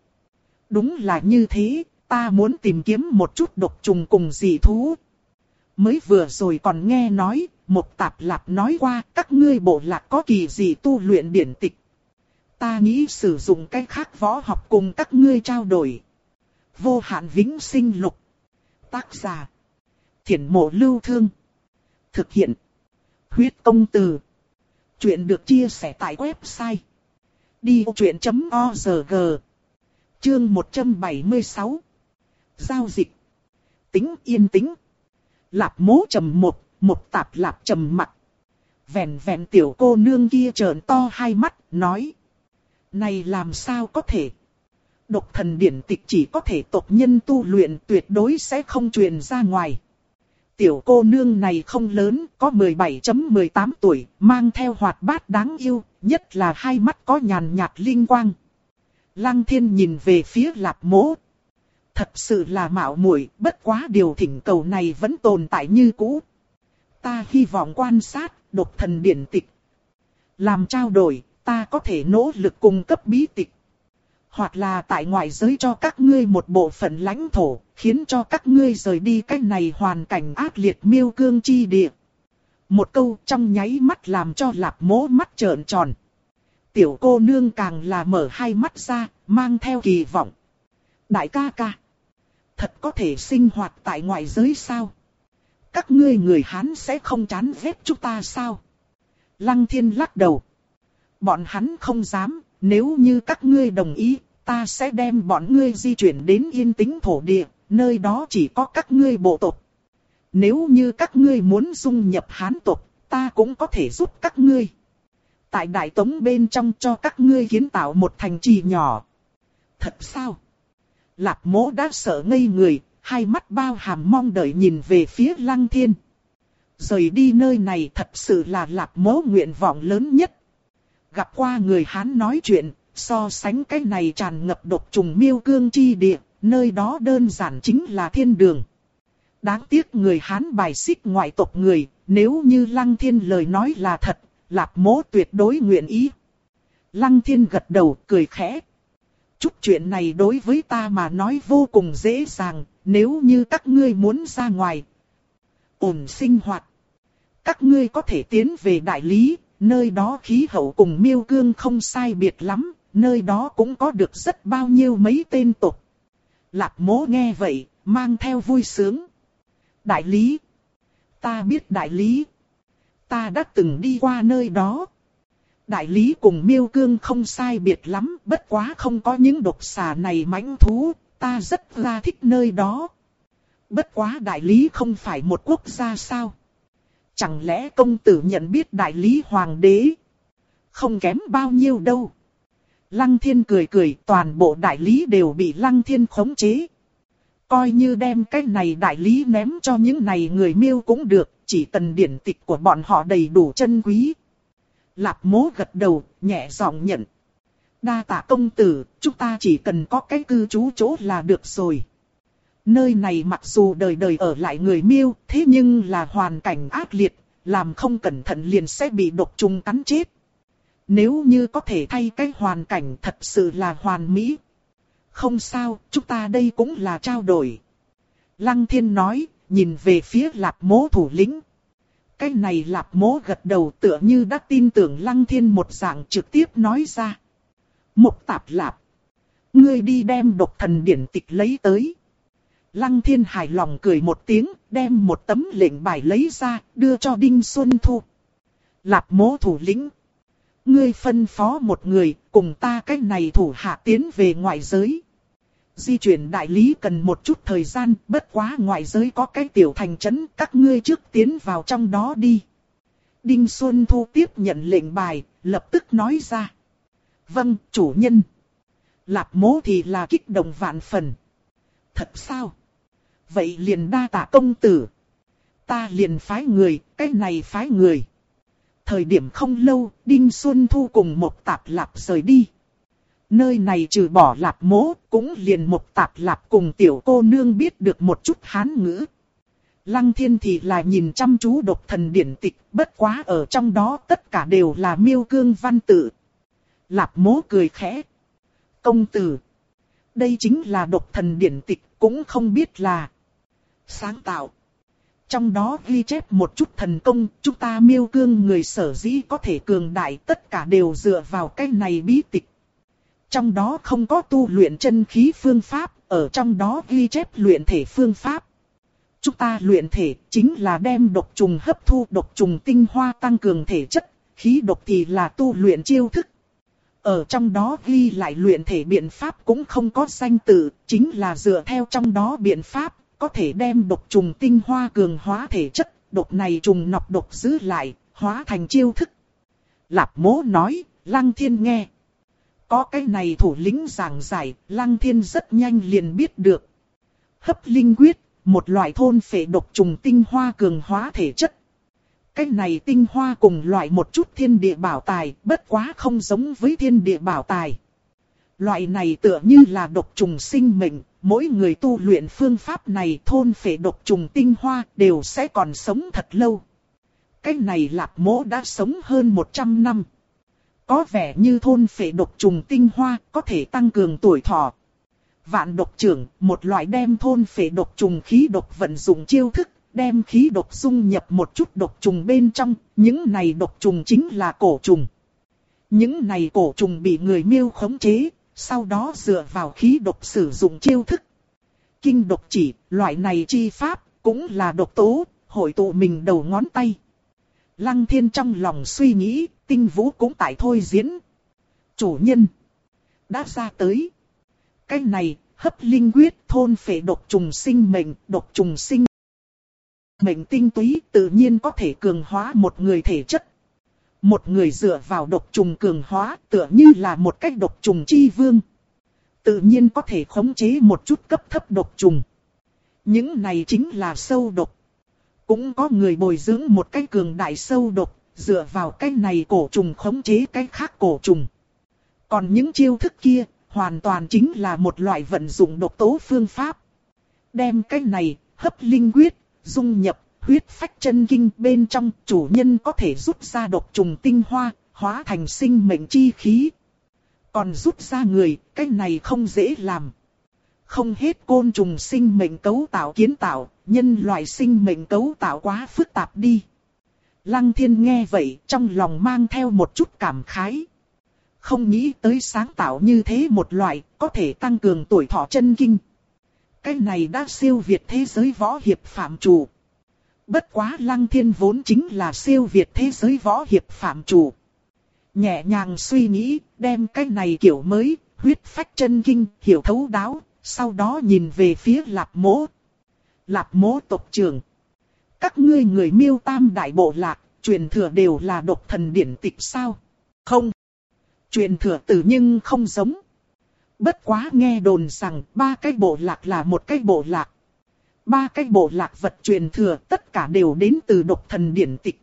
Đúng là như thế, ta muốn tìm kiếm một chút độc trùng cùng dị thú, Mới vừa rồi còn nghe nói, một tạp lạp nói qua các ngươi bộ lạc có kỳ gì tu luyện điển tịch. Ta nghĩ sử dụng cái khác võ học cùng các ngươi trao đổi. Vô hạn vĩnh sinh lục. Tác giả. Thiển mộ lưu thương. Thực hiện. Huyết công từ. Chuyện được chia sẻ tại website. Đi truyện.org Chương 176 Giao dịch Tính yên tĩnh Lạp mố trầm một, một tạp lạp trầm mặt. Vẹn vẹn tiểu cô nương kia trợn to hai mắt, nói. Này làm sao có thể? Độc thần điển tịch chỉ có thể tộc nhân tu luyện tuyệt đối sẽ không truyền ra ngoài. Tiểu cô nương này không lớn, có 17.18 tuổi, mang theo hoạt bát đáng yêu, nhất là hai mắt có nhàn nhạt linh quang. Lăng thiên nhìn về phía lạp mố, Thật sự là mạo muội, bất quá điều thỉnh cầu này vẫn tồn tại như cũ. Ta hy vọng quan sát, độc thần điển tịch. Làm trao đổi, ta có thể nỗ lực cung cấp bí tịch. Hoặc là tại ngoại giới cho các ngươi một bộ phận lãnh thổ, khiến cho các ngươi rời đi cách này hoàn cảnh ác liệt miêu cương chi địa. Một câu trong nháy mắt làm cho lạp mố mắt trợn tròn. Tiểu cô nương càng là mở hai mắt ra, mang theo kỳ vọng. Đại ca ca thật có thể sinh hoạt tại ngoại giới sao? Các ngươi người Hán sẽ không chán ghét chúng ta sao? Lăng thiên lắc đầu. Bọn hắn không dám, nếu như các ngươi đồng ý, ta sẽ đem bọn ngươi di chuyển đến yên tĩnh thổ địa, nơi đó chỉ có các ngươi bộ tộc. Nếu như các ngươi muốn dung nhập hán tộc, ta cũng có thể giúp các ngươi. Tại đại tống bên trong cho các ngươi kiến tạo một thành trì nhỏ. Thật sao? Lạp mỗ đã sợ ngây người, hai mắt bao hàm mong đợi nhìn về phía lăng thiên. Rời đi nơi này thật sự là lạp mỗ nguyện vọng lớn nhất. Gặp qua người Hán nói chuyện, so sánh cái này tràn ngập độc trùng miêu cương chi địa, nơi đó đơn giản chính là thiên đường. Đáng tiếc người Hán bài xích ngoại tộc người, nếu như Lăng Thiên lời nói là thật, Lạp mố tuyệt đối nguyện ý. Lăng Thiên gật đầu, cười khẽ. Chút chuyện này đối với ta mà nói vô cùng dễ dàng, nếu như các ngươi muốn ra ngoài, ổn sinh hoạt. Các ngươi có thể tiến về đại lý, nơi đó khí hậu cùng miêu cương không sai biệt lắm, nơi đó cũng có được rất bao nhiêu mấy tên tục. Lạp mố nghe vậy, mang theo vui sướng. Đại lý. Ta biết đại lý. Ta đã từng đi qua nơi đó. Đại lý cùng miêu cương không sai biệt lắm, bất quá không có những độc xà này mãnh thú, ta rất là thích nơi đó. Bất quá đại lý không phải một quốc gia sao? Chẳng lẽ công tử nhận biết đại lý hoàng đế? Không kém bao nhiêu đâu. Lăng thiên cười cười, toàn bộ đại lý đều bị lăng thiên khống chế. Coi như đem cái này đại lý ném cho những này người miêu cũng được, chỉ cần điển tịch của bọn họ đầy đủ chân quý. Lạp mố gật đầu, nhẹ giọng nhận. Đa tạ công tử, chúng ta chỉ cần có cái cư trú chỗ là được rồi. Nơi này mặc dù đời đời ở lại người miêu, thế nhưng là hoàn cảnh ác liệt, làm không cẩn thận liền sẽ bị độc trùng cắn chết. Nếu như có thể thay cái hoàn cảnh thật sự là hoàn mỹ. Không sao, chúng ta đây cũng là trao đổi. Lăng thiên nói, nhìn về phía lạp mố thủ lĩnh. Cái này lạp mố gật đầu tựa như đã tin tưởng lăng thiên một dạng trực tiếp nói ra. Một tạp lạp. Ngươi đi đem độc thần điển tịch lấy tới. Lăng thiên hài lòng cười một tiếng, đem một tấm lệnh bài lấy ra, đưa cho Đinh Xuân Thu. Lạp mố thủ lĩnh. Ngươi phân phó một người, cùng ta cách này thủ hạ tiến về ngoại giới. Di chuyển đại lý cần một chút thời gian, bất quá ngoài giới có cái tiểu thành trấn, các ngươi trước tiến vào trong đó đi. Đinh Xuân Thu tiếp nhận lệnh bài, lập tức nói ra. Vâng, chủ nhân. Lạp mố thì là kích động vạn phần. Thật sao? Vậy liền đa tạ công tử. Ta liền phái người, cái này phái người. Thời điểm không lâu, Đinh Xuân Thu cùng một tạp lạp rời đi. Nơi này trừ bỏ lạp mố, cũng liền một tạp lạp cùng tiểu cô nương biết được một chút hán ngữ. Lăng thiên thì là nhìn chăm chú độc thần điển tịch, bất quá ở trong đó tất cả đều là miêu cương văn tự. Lạp mố cười khẽ. Công tử. Đây chính là độc thần điển tịch, cũng không biết là sáng tạo. Trong đó ghi chép một chút thần công, chúng ta miêu cương người sở dĩ có thể cường đại tất cả đều dựa vào cái này bí tịch. Trong đó không có tu luyện chân khí phương pháp, ở trong đó ghi chép luyện thể phương pháp. Chúng ta luyện thể chính là đem độc trùng hấp thu độc trùng tinh hoa tăng cường thể chất, khí độc thì là tu luyện chiêu thức. Ở trong đó ghi lại luyện thể biện pháp cũng không có danh tự, chính là dựa theo trong đó biện pháp, có thể đem độc trùng tinh hoa cường hóa thể chất, độc này trùng nọc độc giữ lại, hóa thành chiêu thức. Lạp mố nói, lăng thiên nghe. Có cái này thủ lĩnh giảng giải, lăng thiên rất nhanh liền biết được. Hấp linh quyết, một loại thôn phệ độc trùng tinh hoa cường hóa thể chất. Cái này tinh hoa cùng loại một chút thiên địa bảo tài, bất quá không giống với thiên địa bảo tài. Loại này tựa như là độc trùng sinh mệnh, mỗi người tu luyện phương pháp này thôn phệ độc trùng tinh hoa đều sẽ còn sống thật lâu. Cái này lạc mỗ đã sống hơn 100 năm. Có vẻ như thôn phệ độc trùng tinh hoa có thể tăng cường tuổi thọ. Vạn độc trưởng, một loại đem thôn phệ độc trùng khí độc vận dụng chiêu thức, đem khí độc dung nhập một chút độc trùng bên trong, những này độc trùng chính là cổ trùng. Những này cổ trùng bị người miêu khống chế, sau đó dựa vào khí độc sử dụng chiêu thức. Kinh độc chỉ, loại này chi pháp, cũng là độc tố, hội tụ mình đầu ngón tay. Lăng thiên trong lòng suy nghĩ, tinh vũ cũng tại thôi diễn. Chủ nhân. Đã ra tới. Cái này, hấp linh quyết thôn phệ độc trùng sinh mệnh, độc trùng sinh. Mệnh tinh túy tự nhiên có thể cường hóa một người thể chất. Một người dựa vào độc trùng cường hóa tựa như là một cách độc trùng chi vương. Tự nhiên có thể khống chế một chút cấp thấp độc trùng. Những này chính là sâu độc. Cũng có người bồi dưỡng một cái cường đại sâu độc, dựa vào cái này cổ trùng khống chế cái khác cổ trùng. Còn những chiêu thức kia, hoàn toàn chính là một loại vận dụng độc tố phương pháp. Đem cái này, hấp linh quyết, dung nhập, huyết phách chân kinh bên trong, chủ nhân có thể rút ra độc trùng tinh hoa, hóa thành sinh mệnh chi khí. Còn rút ra người, cái này không dễ làm. Không hết côn trùng sinh mệnh cấu tạo kiến tạo, nhân loại sinh mệnh cấu tạo quá phức tạp đi. Lăng thiên nghe vậy, trong lòng mang theo một chút cảm khái. Không nghĩ tới sáng tạo như thế một loại, có thể tăng cường tuổi thọ chân kinh. Cái này đã siêu việt thế giới võ hiệp phạm chủ. Bất quá lăng thiên vốn chính là siêu việt thế giới võ hiệp phạm chủ. Nhẹ nhàng suy nghĩ, đem cái này kiểu mới, huyết phách chân kinh, hiểu thấu đáo, sau đó nhìn về phía lạp mố. Lạp mố tộc trưởng. Các ngươi người miêu tam đại bộ lạc, truyền thừa đều là độc thần điển tịch sao? Không. Truyền thừa tử nhưng không giống. Bất quá nghe đồn rằng ba cái bộ lạc là một cái bộ lạc. Ba cái bộ lạc vật truyền thừa tất cả đều đến từ độc thần điển tịch.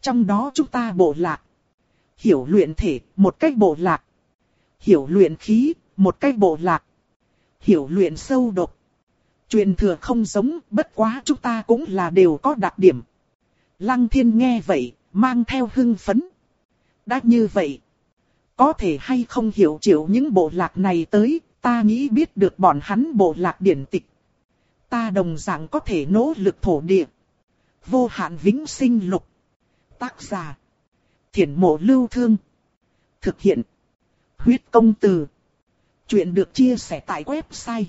Trong đó chúng ta bộ lạc. Hiểu luyện thể, một cái bộ lạc. Hiểu luyện khí, một cái bộ lạc. Hiểu luyện sâu độc. Truyền thừa không giống, bất quá chúng ta cũng là đều có đặc điểm. Lăng thiên nghe vậy, mang theo hưng phấn. Đã như vậy, có thể hay không hiểu chịu những bộ lạc này tới, ta nghĩ biết được bọn hắn bộ lạc điển tịch. Ta đồng dạng có thể nỗ lực thổ địa. Vô hạn vĩnh sinh lục. Tác giả. Thiển mộ lưu thương. Thực hiện. Huyết công từ. Chuyện được chia sẻ tại website.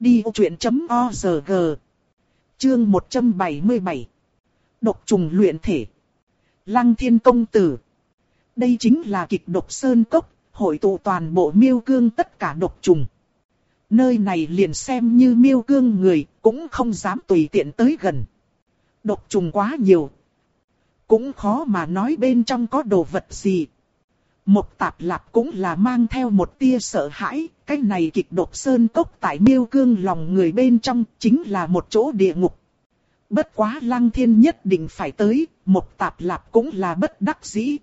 Đi truyện.org Chương 177 Độc trùng luyện thể Lăng thiên công tử đây chính là kịch độc sơn cốc, hội tụ toàn bộ miêu cương tất cả độc trùng. Nơi này liền xem như miêu cương người, cũng không dám tùy tiện tới gần. Độc trùng quá nhiều. Cũng khó mà nói bên trong có đồ vật gì. Một tạp lạp cũng là mang theo một tia sợ hãi, cái này kịch độc sơn cốc tại miêu cương lòng người bên trong chính là một chỗ địa ngục. Bất quá lăng thiên nhất định phải tới, một tạp lạp cũng là bất đắc dĩ.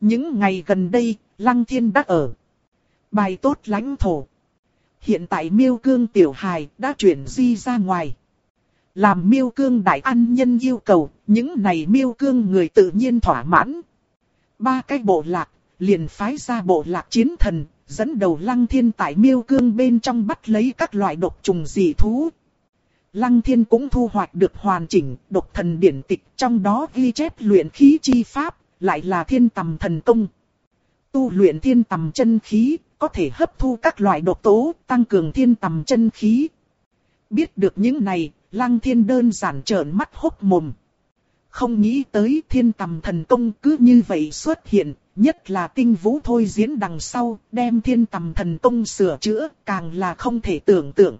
Những ngày gần đây, Lăng Thiên đã ở. Bài tốt lãnh thổ. Hiện tại miêu cương tiểu hài đã chuyển di ra ngoài. Làm miêu cương đại ăn nhân yêu cầu, những này miêu cương người tự nhiên thỏa mãn. Ba cái bộ lạc, liền phái ra bộ lạc chiến thần, dẫn đầu lăng thiên tại miêu cương bên trong bắt lấy các loại độc trùng dị thú. Lăng thiên cũng thu hoạch được hoàn chỉnh độc thần điển tịch trong đó ghi chép luyện khí chi pháp, lại là thiên tầm thần công. Tu luyện thiên tầm chân khí, có thể hấp thu các loại độc tố, tăng cường thiên tầm chân khí. Biết được những này, lăng thiên đơn giản trợn mắt hốc mồm. Không nghĩ tới thiên tầm thần công cứ như vậy xuất hiện, nhất là tinh vũ thôi diễn đằng sau, đem thiên tầm thần công sửa chữa, càng là không thể tưởng tượng.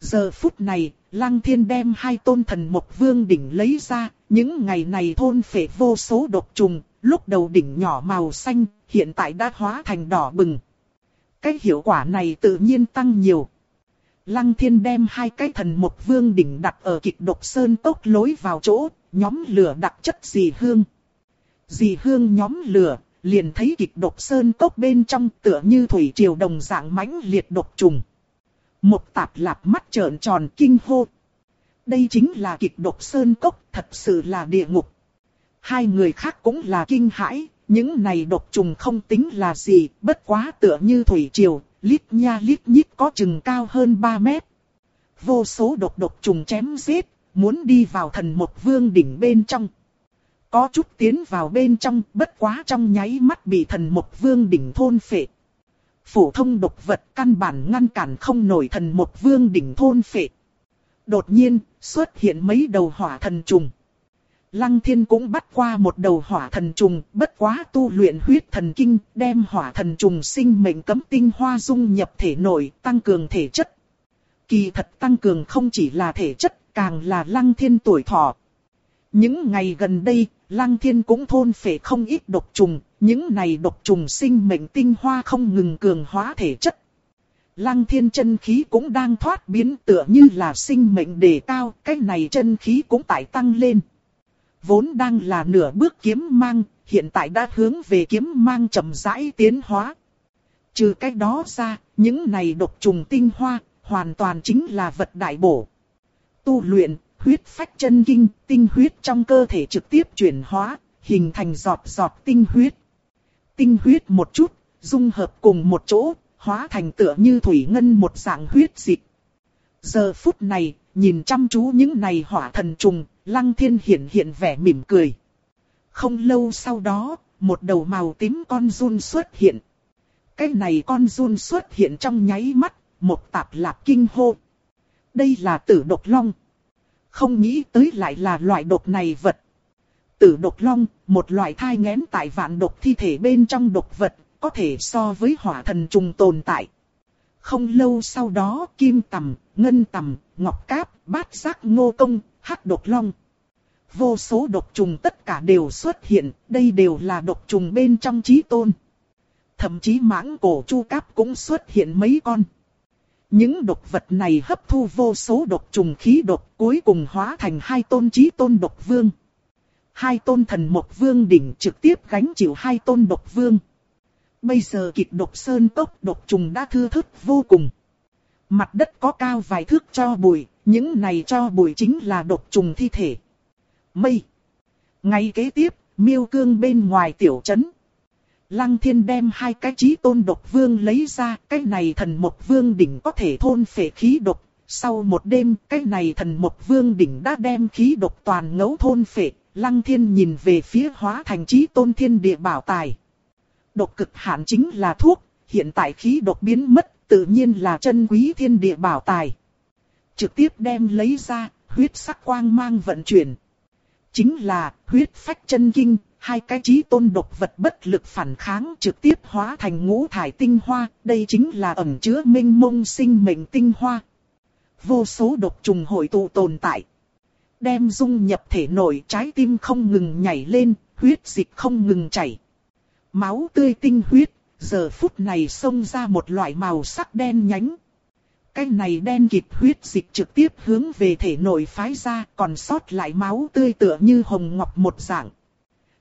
Giờ phút này, Lăng Thiên đem hai tôn thần một vương đỉnh lấy ra, những ngày này thôn phệ vô số độc trùng, lúc đầu đỉnh nhỏ màu xanh, hiện tại đã hóa thành đỏ bừng. Cái hiệu quả này tự nhiên tăng nhiều. Lăng thiên đem hai cái thần một vương đỉnh đặt ở kịch độc sơn tốc lối vào chỗ, nhóm lửa đặc chất dì hương. Dì hương nhóm lửa, liền thấy kịch độc sơn tốc bên trong tựa như thủy triều đồng dạng mãnh liệt độc trùng. Một tạp lạp mắt trợn tròn kinh hô. Đây chính là kịch độc sơn cốc, thật sự là địa ngục. Hai người khác cũng là kinh hãi, những này độc trùng không tính là gì, bất quá tựa như thủy triều, lít nha lít nhít có chừng cao hơn 3 mét. Vô số độc độc trùng chém giết, muốn đi vào thần một vương đỉnh bên trong. Có chút tiến vào bên trong, bất quá trong nháy mắt bị thần một vương đỉnh thôn phệ. Phổ thông độc vật căn bản ngăn cản không nổi thần một vương đỉnh thôn phệ. Đột nhiên, xuất hiện mấy đầu hỏa thần trùng. Lăng thiên cũng bắt qua một đầu hỏa thần trùng, bất quá tu luyện huyết thần kinh, đem hỏa thần trùng sinh mệnh cấm tinh hoa dung nhập thể nội, tăng cường thể chất. Kỳ thật tăng cường không chỉ là thể chất, càng là lăng thiên tuổi thọ. Những ngày gần đây, lăng thiên cũng thôn phệ không ít độc trùng, những này độc trùng sinh mệnh tinh hoa không ngừng cường hóa thể chất. Lăng thiên chân khí cũng đang thoát biến tựa như là sinh mệnh đề cao, cái này chân khí cũng tại tăng lên vốn đang là nửa bước kiếm mang, hiện tại đã hướng về kiếm mang chậm rãi tiến hóa. Trừ cái đó ra, những này độc trùng tinh hoa, hoàn toàn chính là vật đại bổ. Tu luyện, huyết phách chân kinh, tinh huyết trong cơ thể trực tiếp chuyển hóa, hình thành giọt giọt tinh huyết. Tinh huyết một chút, dung hợp cùng một chỗ, hóa thành tựa như thủy ngân một dạng huyết dịch. Giờ phút này, nhìn chăm chú những này hỏa thần trùng, Lăng thiên hiện hiện vẻ mỉm cười. Không lâu sau đó, một đầu màu tím con run xuất hiện. Cái này con run xuất hiện trong nháy mắt, một tạp lạp kinh hô. Đây là tử độc long. Không nghĩ tới lại là loại độc này vật. Tử độc long, một loại thai ngén tại vạn độc thi thể bên trong độc vật, có thể so với hỏa thần trùng tồn tại. Không lâu sau đó, kim tầm, ngân tầm, ngọc cáp, bát giác ngô công, hắc độc long. Vô số độc trùng tất cả đều xuất hiện, đây đều là độc trùng bên trong trí tôn. Thậm chí mãng cổ chu cáp cũng xuất hiện mấy con. Những độc vật này hấp thu vô số độc trùng khí độc cuối cùng hóa thành hai tôn trí tôn độc vương. Hai tôn thần một vương đỉnh trực tiếp gánh chịu hai tôn độc vương. Bây giờ kịch độc sơn tốc độc trùng đã thưa thức vô cùng. Mặt đất có cao vài thước cho bụi, những này cho bụi chính là độc trùng thi thể. Mây. Ngay kế tiếp, miêu cương bên ngoài tiểu trấn. Lăng thiên đem hai cái trí tôn độc vương lấy ra, cái này thần một vương đỉnh có thể thôn phệ khí độc. Sau một đêm, cái này thần một vương đỉnh đã đem khí độc toàn ngấu thôn phệ. Lăng thiên nhìn về phía hóa thành trí tôn thiên địa bảo tài. Độc cực hạn chính là thuốc, hiện tại khí độc biến mất, tự nhiên là chân quý thiên địa bảo tài. Trực tiếp đem lấy ra, huyết sắc quang mang vận chuyển. Chính là huyết phách chân kinh, hai cái trí tôn độc vật bất lực phản kháng trực tiếp hóa thành ngũ thải tinh hoa, đây chính là ẩn chứa minh mông sinh mệnh tinh hoa. Vô số độc trùng hội tụ tồn tại. Đem dung nhập thể nội trái tim không ngừng nhảy lên, huyết dịch không ngừng chảy. Máu tươi tinh huyết, giờ phút này xông ra một loại màu sắc đen nhánh. Cái này đen kịt huyết dịch trực tiếp hướng về thể nội phái ra, còn sót lại máu tươi tựa như hồng ngọc một dạng.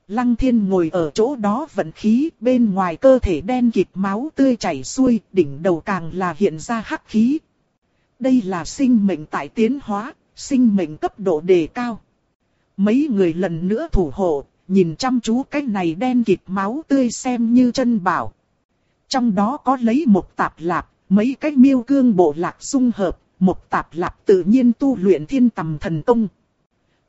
Lăng thiên ngồi ở chỗ đó vận khí, bên ngoài cơ thể đen kịt máu tươi chảy xuôi, đỉnh đầu càng là hiện ra hắc khí. Đây là sinh mệnh tại tiến hóa, sinh mệnh cấp độ đề cao. Mấy người lần nữa thủ hộ, nhìn chăm chú cái này đen kịt máu tươi xem như chân bảo. Trong đó có lấy một tạp lạp, mấy cái miêu cương bộ lạc xung hợp, một tạp lạp tự nhiên tu luyện thiên tầm thần công.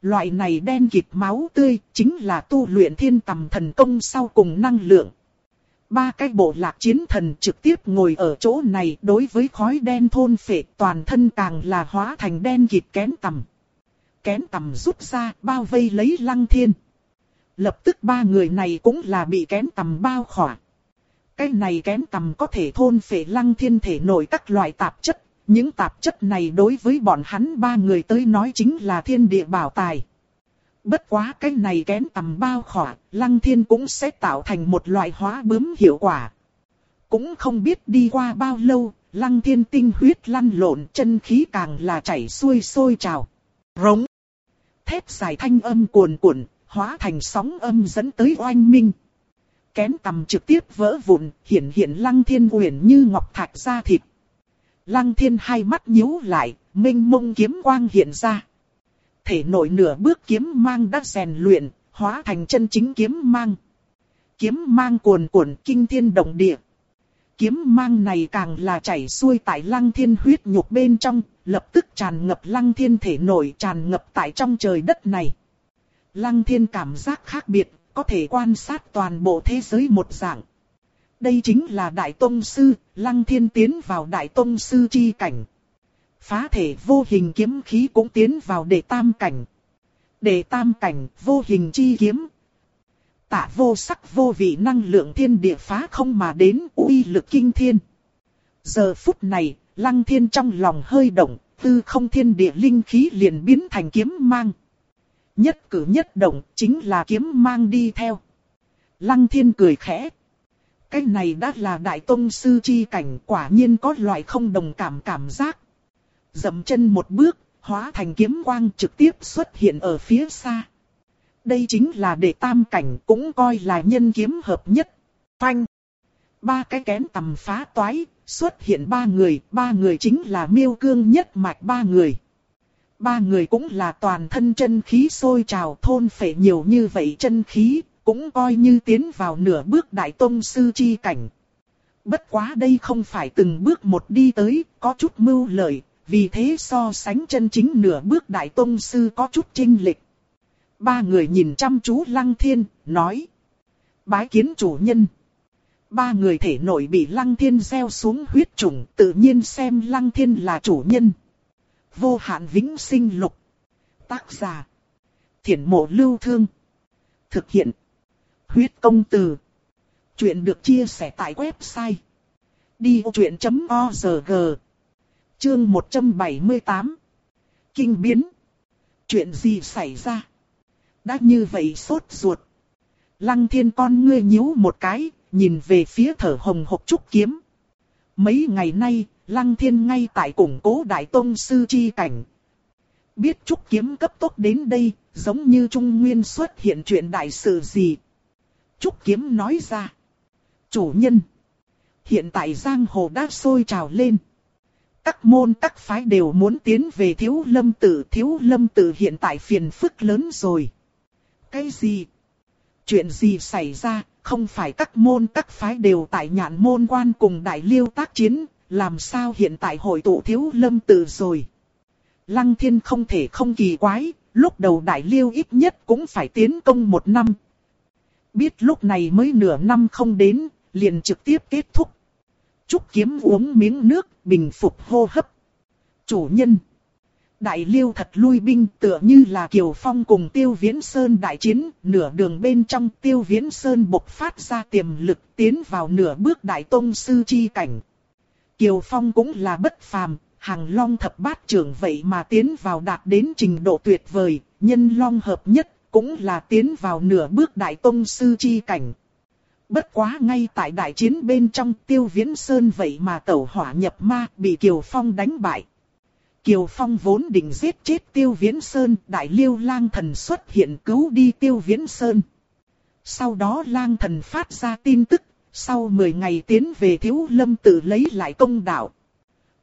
Loại này đen kịt máu tươi, chính là tu luyện thiên tầm thần công sau cùng năng lượng. Ba cái bộ lạc chiến thần trực tiếp ngồi ở chỗ này đối với khói đen thôn phệ toàn thân càng là hóa thành đen kịt kén tầm. Kén tầm rút ra bao vây lấy lăng thiên. Lập tức ba người này cũng là bị kén tầm bao khỏa. Cái này kén tầm có thể thôn phệ lăng thiên thể nổi các loại tạp chất. Những tạp chất này đối với bọn hắn ba người tới nói chính là thiên địa bảo tài. Bất quá cái này kén tầm bao khỏa, lăng thiên cũng sẽ tạo thành một loại hóa bướm hiệu quả. Cũng không biết đi qua bao lâu, lăng thiên tinh huyết lăn lộn chân khí càng là chảy xuôi sôi trào. Rống. Thép dài thanh âm cuồn cuộn, hóa thành sóng âm dẫn tới oanh minh kén tầm trực tiếp vỡ vụn, hiện hiện lăng thiên uyển như ngọc thạch ra thịt. Lăng thiên hai mắt nhíu lại, minh mông kiếm quang hiện ra. Thể nội nửa bước kiếm mang đã rèn luyện, hóa thành chân chính kiếm mang. Kiếm mang cuồn cuộn kinh thiên động địa. Kiếm mang này càng là chảy xuôi tại lăng thiên huyết nhục bên trong, lập tức tràn ngập lăng thiên thể nội tràn ngập tại trong trời đất này. Lăng thiên cảm giác khác biệt, có thể quan sát toàn bộ thế giới một dạng. Đây chính là Đại Tông Sư, Lăng Thiên tiến vào Đại Tông Sư chi cảnh. Phá thể vô hình kiếm khí cũng tiến vào đệ tam cảnh. Đệ tam cảnh vô hình chi kiếm. Tạ vô sắc vô vị năng lượng thiên địa phá không mà đến uy lực kinh thiên. Giờ phút này, lăng thiên trong lòng hơi động, tư không thiên địa linh khí liền biến thành kiếm mang. Nhất cử nhất động chính là kiếm mang đi theo. Lăng thiên cười khẽ. Cái này đã là đại tông sư chi cảnh quả nhiên có loại không đồng cảm cảm giác. Dậm chân một bước, hóa thành kiếm quang trực tiếp xuất hiện ở phía xa. Đây chính là đệ tam cảnh cũng coi là nhân kiếm hợp nhất. Phanh. Ba cái kén tầm phá toái, xuất hiện ba người, ba người chính là miêu cương nhất mạch ba người. Ba người cũng là toàn thân chân khí sôi trào thôn phệ nhiều như vậy chân khí, cũng coi như tiến vào nửa bước đại tông sư chi cảnh. Bất quá đây không phải từng bước một đi tới, có chút mưu lợi, vì thế so sánh chân chính nửa bước đại tông sư có chút chênh lịch. Ba người nhìn chăm chú lăng thiên, nói. Bái kiến chủ nhân. Ba người thể nội bị lăng thiên gieo xuống huyết trùng, tự nhiên xem lăng thiên là chủ nhân. Vô hạn vĩnh sinh lục. Tác giả. Thiển mộ lưu thương. Thực hiện. Huyết công từ. Chuyện được chia sẻ tại website. Đi vô chuyện.org Chương 178 Kinh biến Chuyện gì xảy ra? Đã như vậy sốt ruột. Lăng thiên con ngươi nhíu một cái, nhìn về phía thở hồng hộc trúc kiếm. Mấy ngày nay, Lăng thiên ngay tại củng cố đại tôn sư chi cảnh. Biết trúc kiếm cấp tốc đến đây, giống như Trung Nguyên xuất hiện chuyện đại sự gì. Trúc kiếm nói ra. Chủ nhân. Hiện tại giang hồ đã sôi trào lên. Các môn các phái đều muốn tiến về thiếu lâm tử. Thiếu lâm tử hiện tại phiền phức lớn rồi. Cái gì? Chuyện gì xảy ra, không phải các môn các phái đều tại nhạn môn quan cùng đại liêu tác chiến, làm sao hiện tại hội tụ thiếu lâm tử rồi. Lăng thiên không thể không kỳ quái, lúc đầu đại liêu ít nhất cũng phải tiến công một năm. Biết lúc này mới nửa năm không đến, liền trực tiếp kết thúc. Trúc kiếm uống miếng nước, bình phục hô hấp. Chủ nhân. Đại liêu thật lui binh tựa như là Kiều Phong cùng Tiêu Viễn Sơn đại chiến, nửa đường bên trong Tiêu Viễn Sơn bộc phát ra tiềm lực tiến vào nửa bước đại tông sư chi cảnh. Kiều Phong cũng là bất phàm, hàng long thập bát trưởng vậy mà tiến vào đạt đến trình độ tuyệt vời, nhân long hợp nhất cũng là tiến vào nửa bước đại tông sư chi cảnh. Bất quá ngay tại đại chiến bên trong tiêu viễn sơn vậy mà tẩu hỏa nhập ma bị Kiều Phong đánh bại. Kiều Phong vốn định giết chết tiêu viễn sơn, đại liêu lang thần xuất hiện cứu đi tiêu viễn sơn. Sau đó lang thần phát ra tin tức, sau 10 ngày tiến về thiếu lâm tự lấy lại công đạo.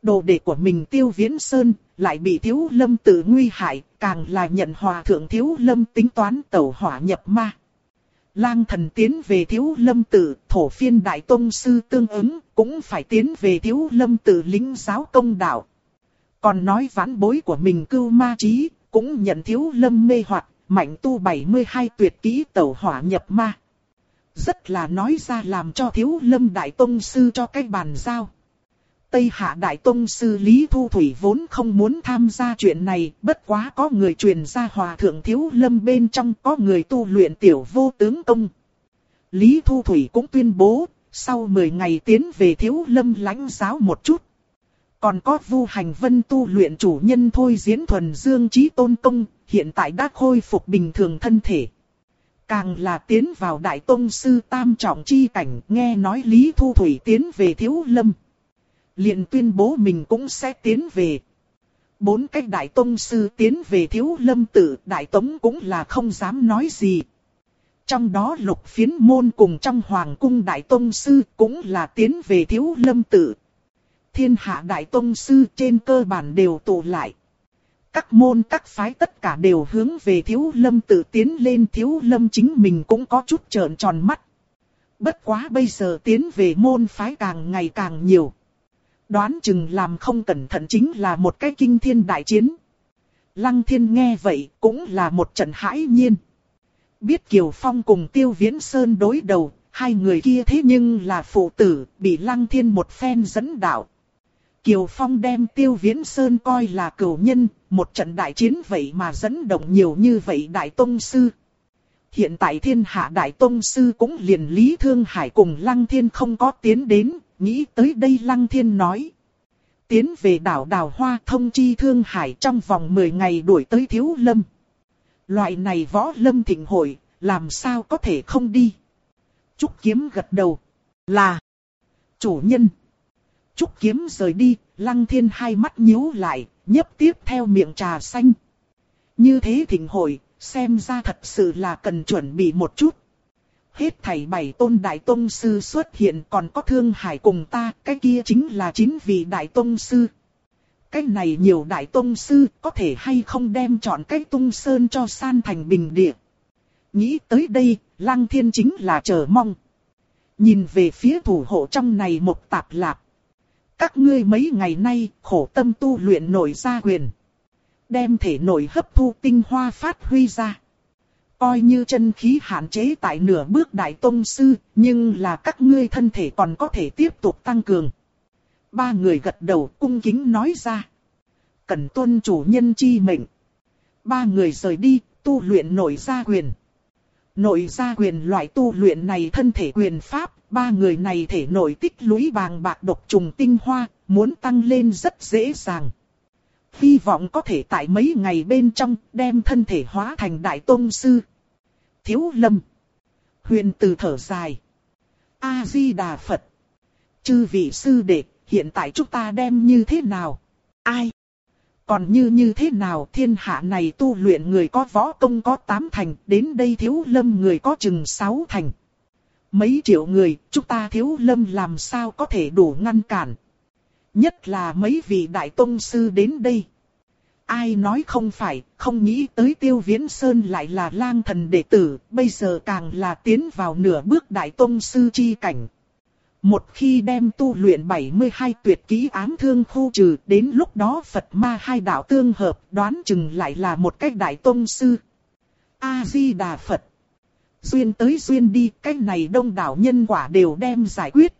Đồ đệ của mình tiêu viễn sơn, lại bị thiếu lâm tự nguy hại, càng là nhận hòa thượng thiếu lâm tính toán tẩu hỏa nhập ma. Lang thần tiến về thiếu lâm tự, thổ phiên đại tông sư tương ứng, cũng phải tiến về thiếu lâm tự lính giáo công đạo. Còn nói vãn bối của mình cưu ma trí, cũng nhận thiếu lâm mê hoặc mạnh tu 72 tuyệt kỹ tẩu hỏa nhập ma. Rất là nói ra làm cho thiếu lâm đại tông sư cho cái bàn giao. Tây Hạ Đại Tông Sư Lý Thu Thủy vốn không muốn tham gia chuyện này, bất quá có người truyền ra hòa thượng thiếu lâm bên trong có người tu luyện tiểu vô tướng công. Lý Thu Thủy cũng tuyên bố, sau 10 ngày tiến về thiếu lâm lãnh giáo một chút. Còn có vu hành vân tu luyện chủ nhân thôi diễn thuần dương trí tôn công, hiện tại đã khôi phục bình thường thân thể. Càng là tiến vào Đại Tông Sư Tam Trọng Chi Cảnh nghe nói Lý Thu Thủy tiến về thiếu lâm liền tuyên bố mình cũng sẽ tiến về. Bốn cách đại tông sư tiến về thiếu lâm tự đại tống cũng là không dám nói gì. Trong đó lục phiến môn cùng trong hoàng cung đại tông sư cũng là tiến về thiếu lâm tự Thiên hạ đại tông sư trên cơ bản đều tụ lại. Các môn, các phái tất cả đều hướng về thiếu lâm tự tiến lên thiếu lâm chính mình cũng có chút trợn tròn mắt. Bất quá bây giờ tiến về môn phái càng ngày càng nhiều. Đoán chừng làm không cẩn thận chính là một cái kinh thiên đại chiến. Lăng thiên nghe vậy cũng là một trận hãi nhiên. Biết Kiều Phong cùng Tiêu Viễn Sơn đối đầu, hai người kia thế nhưng là phụ tử, bị Lăng thiên một phen dẫn đạo. Kiều Phong đem Tiêu Viễn Sơn coi là cửu nhân, một trận đại chiến vậy mà dẫn động nhiều như vậy đại tông sư. Hiện tại thiên hạ đại tông sư cũng liền Lý Thương Hải cùng Lăng Thiên không có tiến đến, nghĩ tới đây Lăng Thiên nói. Tiến về đảo Đào Hoa thông chi Thương Hải trong vòng 10 ngày đuổi tới Thiếu Lâm. Loại này võ lâm thịnh hội, làm sao có thể không đi. Trúc Kiếm gật đầu. Là. Chủ nhân. Trúc Kiếm rời đi, Lăng Thiên hai mắt nhíu lại, nhấp tiếp theo miệng trà xanh. Như thế thịnh hội, xem ra thật sự là cần chuẩn bị một chút. Hết thảy bảy tôn đại tông sư xuất hiện còn có thương hải cùng ta, cái kia chính là chín vị đại tông sư. Cái này nhiều đại tông sư có thể hay không đem chọn cái tung sơn cho san thành bình địa. Nghĩ tới đây, lăng thiên chính là chờ mong. Nhìn về phía thủ hộ trong này một tạp lạp. Các ngươi mấy ngày nay khổ tâm tu luyện nổi ra quyền. Đem thể nổi hấp thu tinh hoa phát huy ra. Coi như chân khí hạn chế tại nửa bước đại tông sư, nhưng là các ngươi thân thể còn có thể tiếp tục tăng cường. Ba người gật đầu cung kính nói ra. Cần tuân chủ nhân chi mệnh. Ba người rời đi, tu luyện nội gia quyền. Nội gia quyền loại tu luyện này thân thể quyền pháp, ba người này thể nội tích lũy vàng bạc độc trùng tinh hoa, muốn tăng lên rất dễ dàng. Hy vọng có thể tại mấy ngày bên trong đem thân thể hóa thành đại tôn sư. Thiếu lâm. Huyền từ thở dài. A-di-đà Phật. Chư vị sư đệ, hiện tại chúng ta đem như thế nào? Ai? Còn như như thế nào thiên hạ này tu luyện người có võ công có tám thành, đến đây thiếu lâm người có chừng sáu thành. Mấy triệu người, chúng ta thiếu lâm làm sao có thể đủ ngăn cản. Nhất là mấy vị đại tông sư đến đây. Ai nói không phải, không nghĩ tới tiêu viễn sơn lại là lang thần đệ tử, bây giờ càng là tiến vào nửa bước đại tông sư chi cảnh. Một khi đem tu luyện 72 tuyệt kỹ ám thương khu trừ, đến lúc đó Phật ma hai đạo tương hợp, đoán chừng lại là một cách đại tông sư. A-di-đà Phật. Duyên tới duyên đi, cách này đông đảo nhân quả đều đem giải quyết.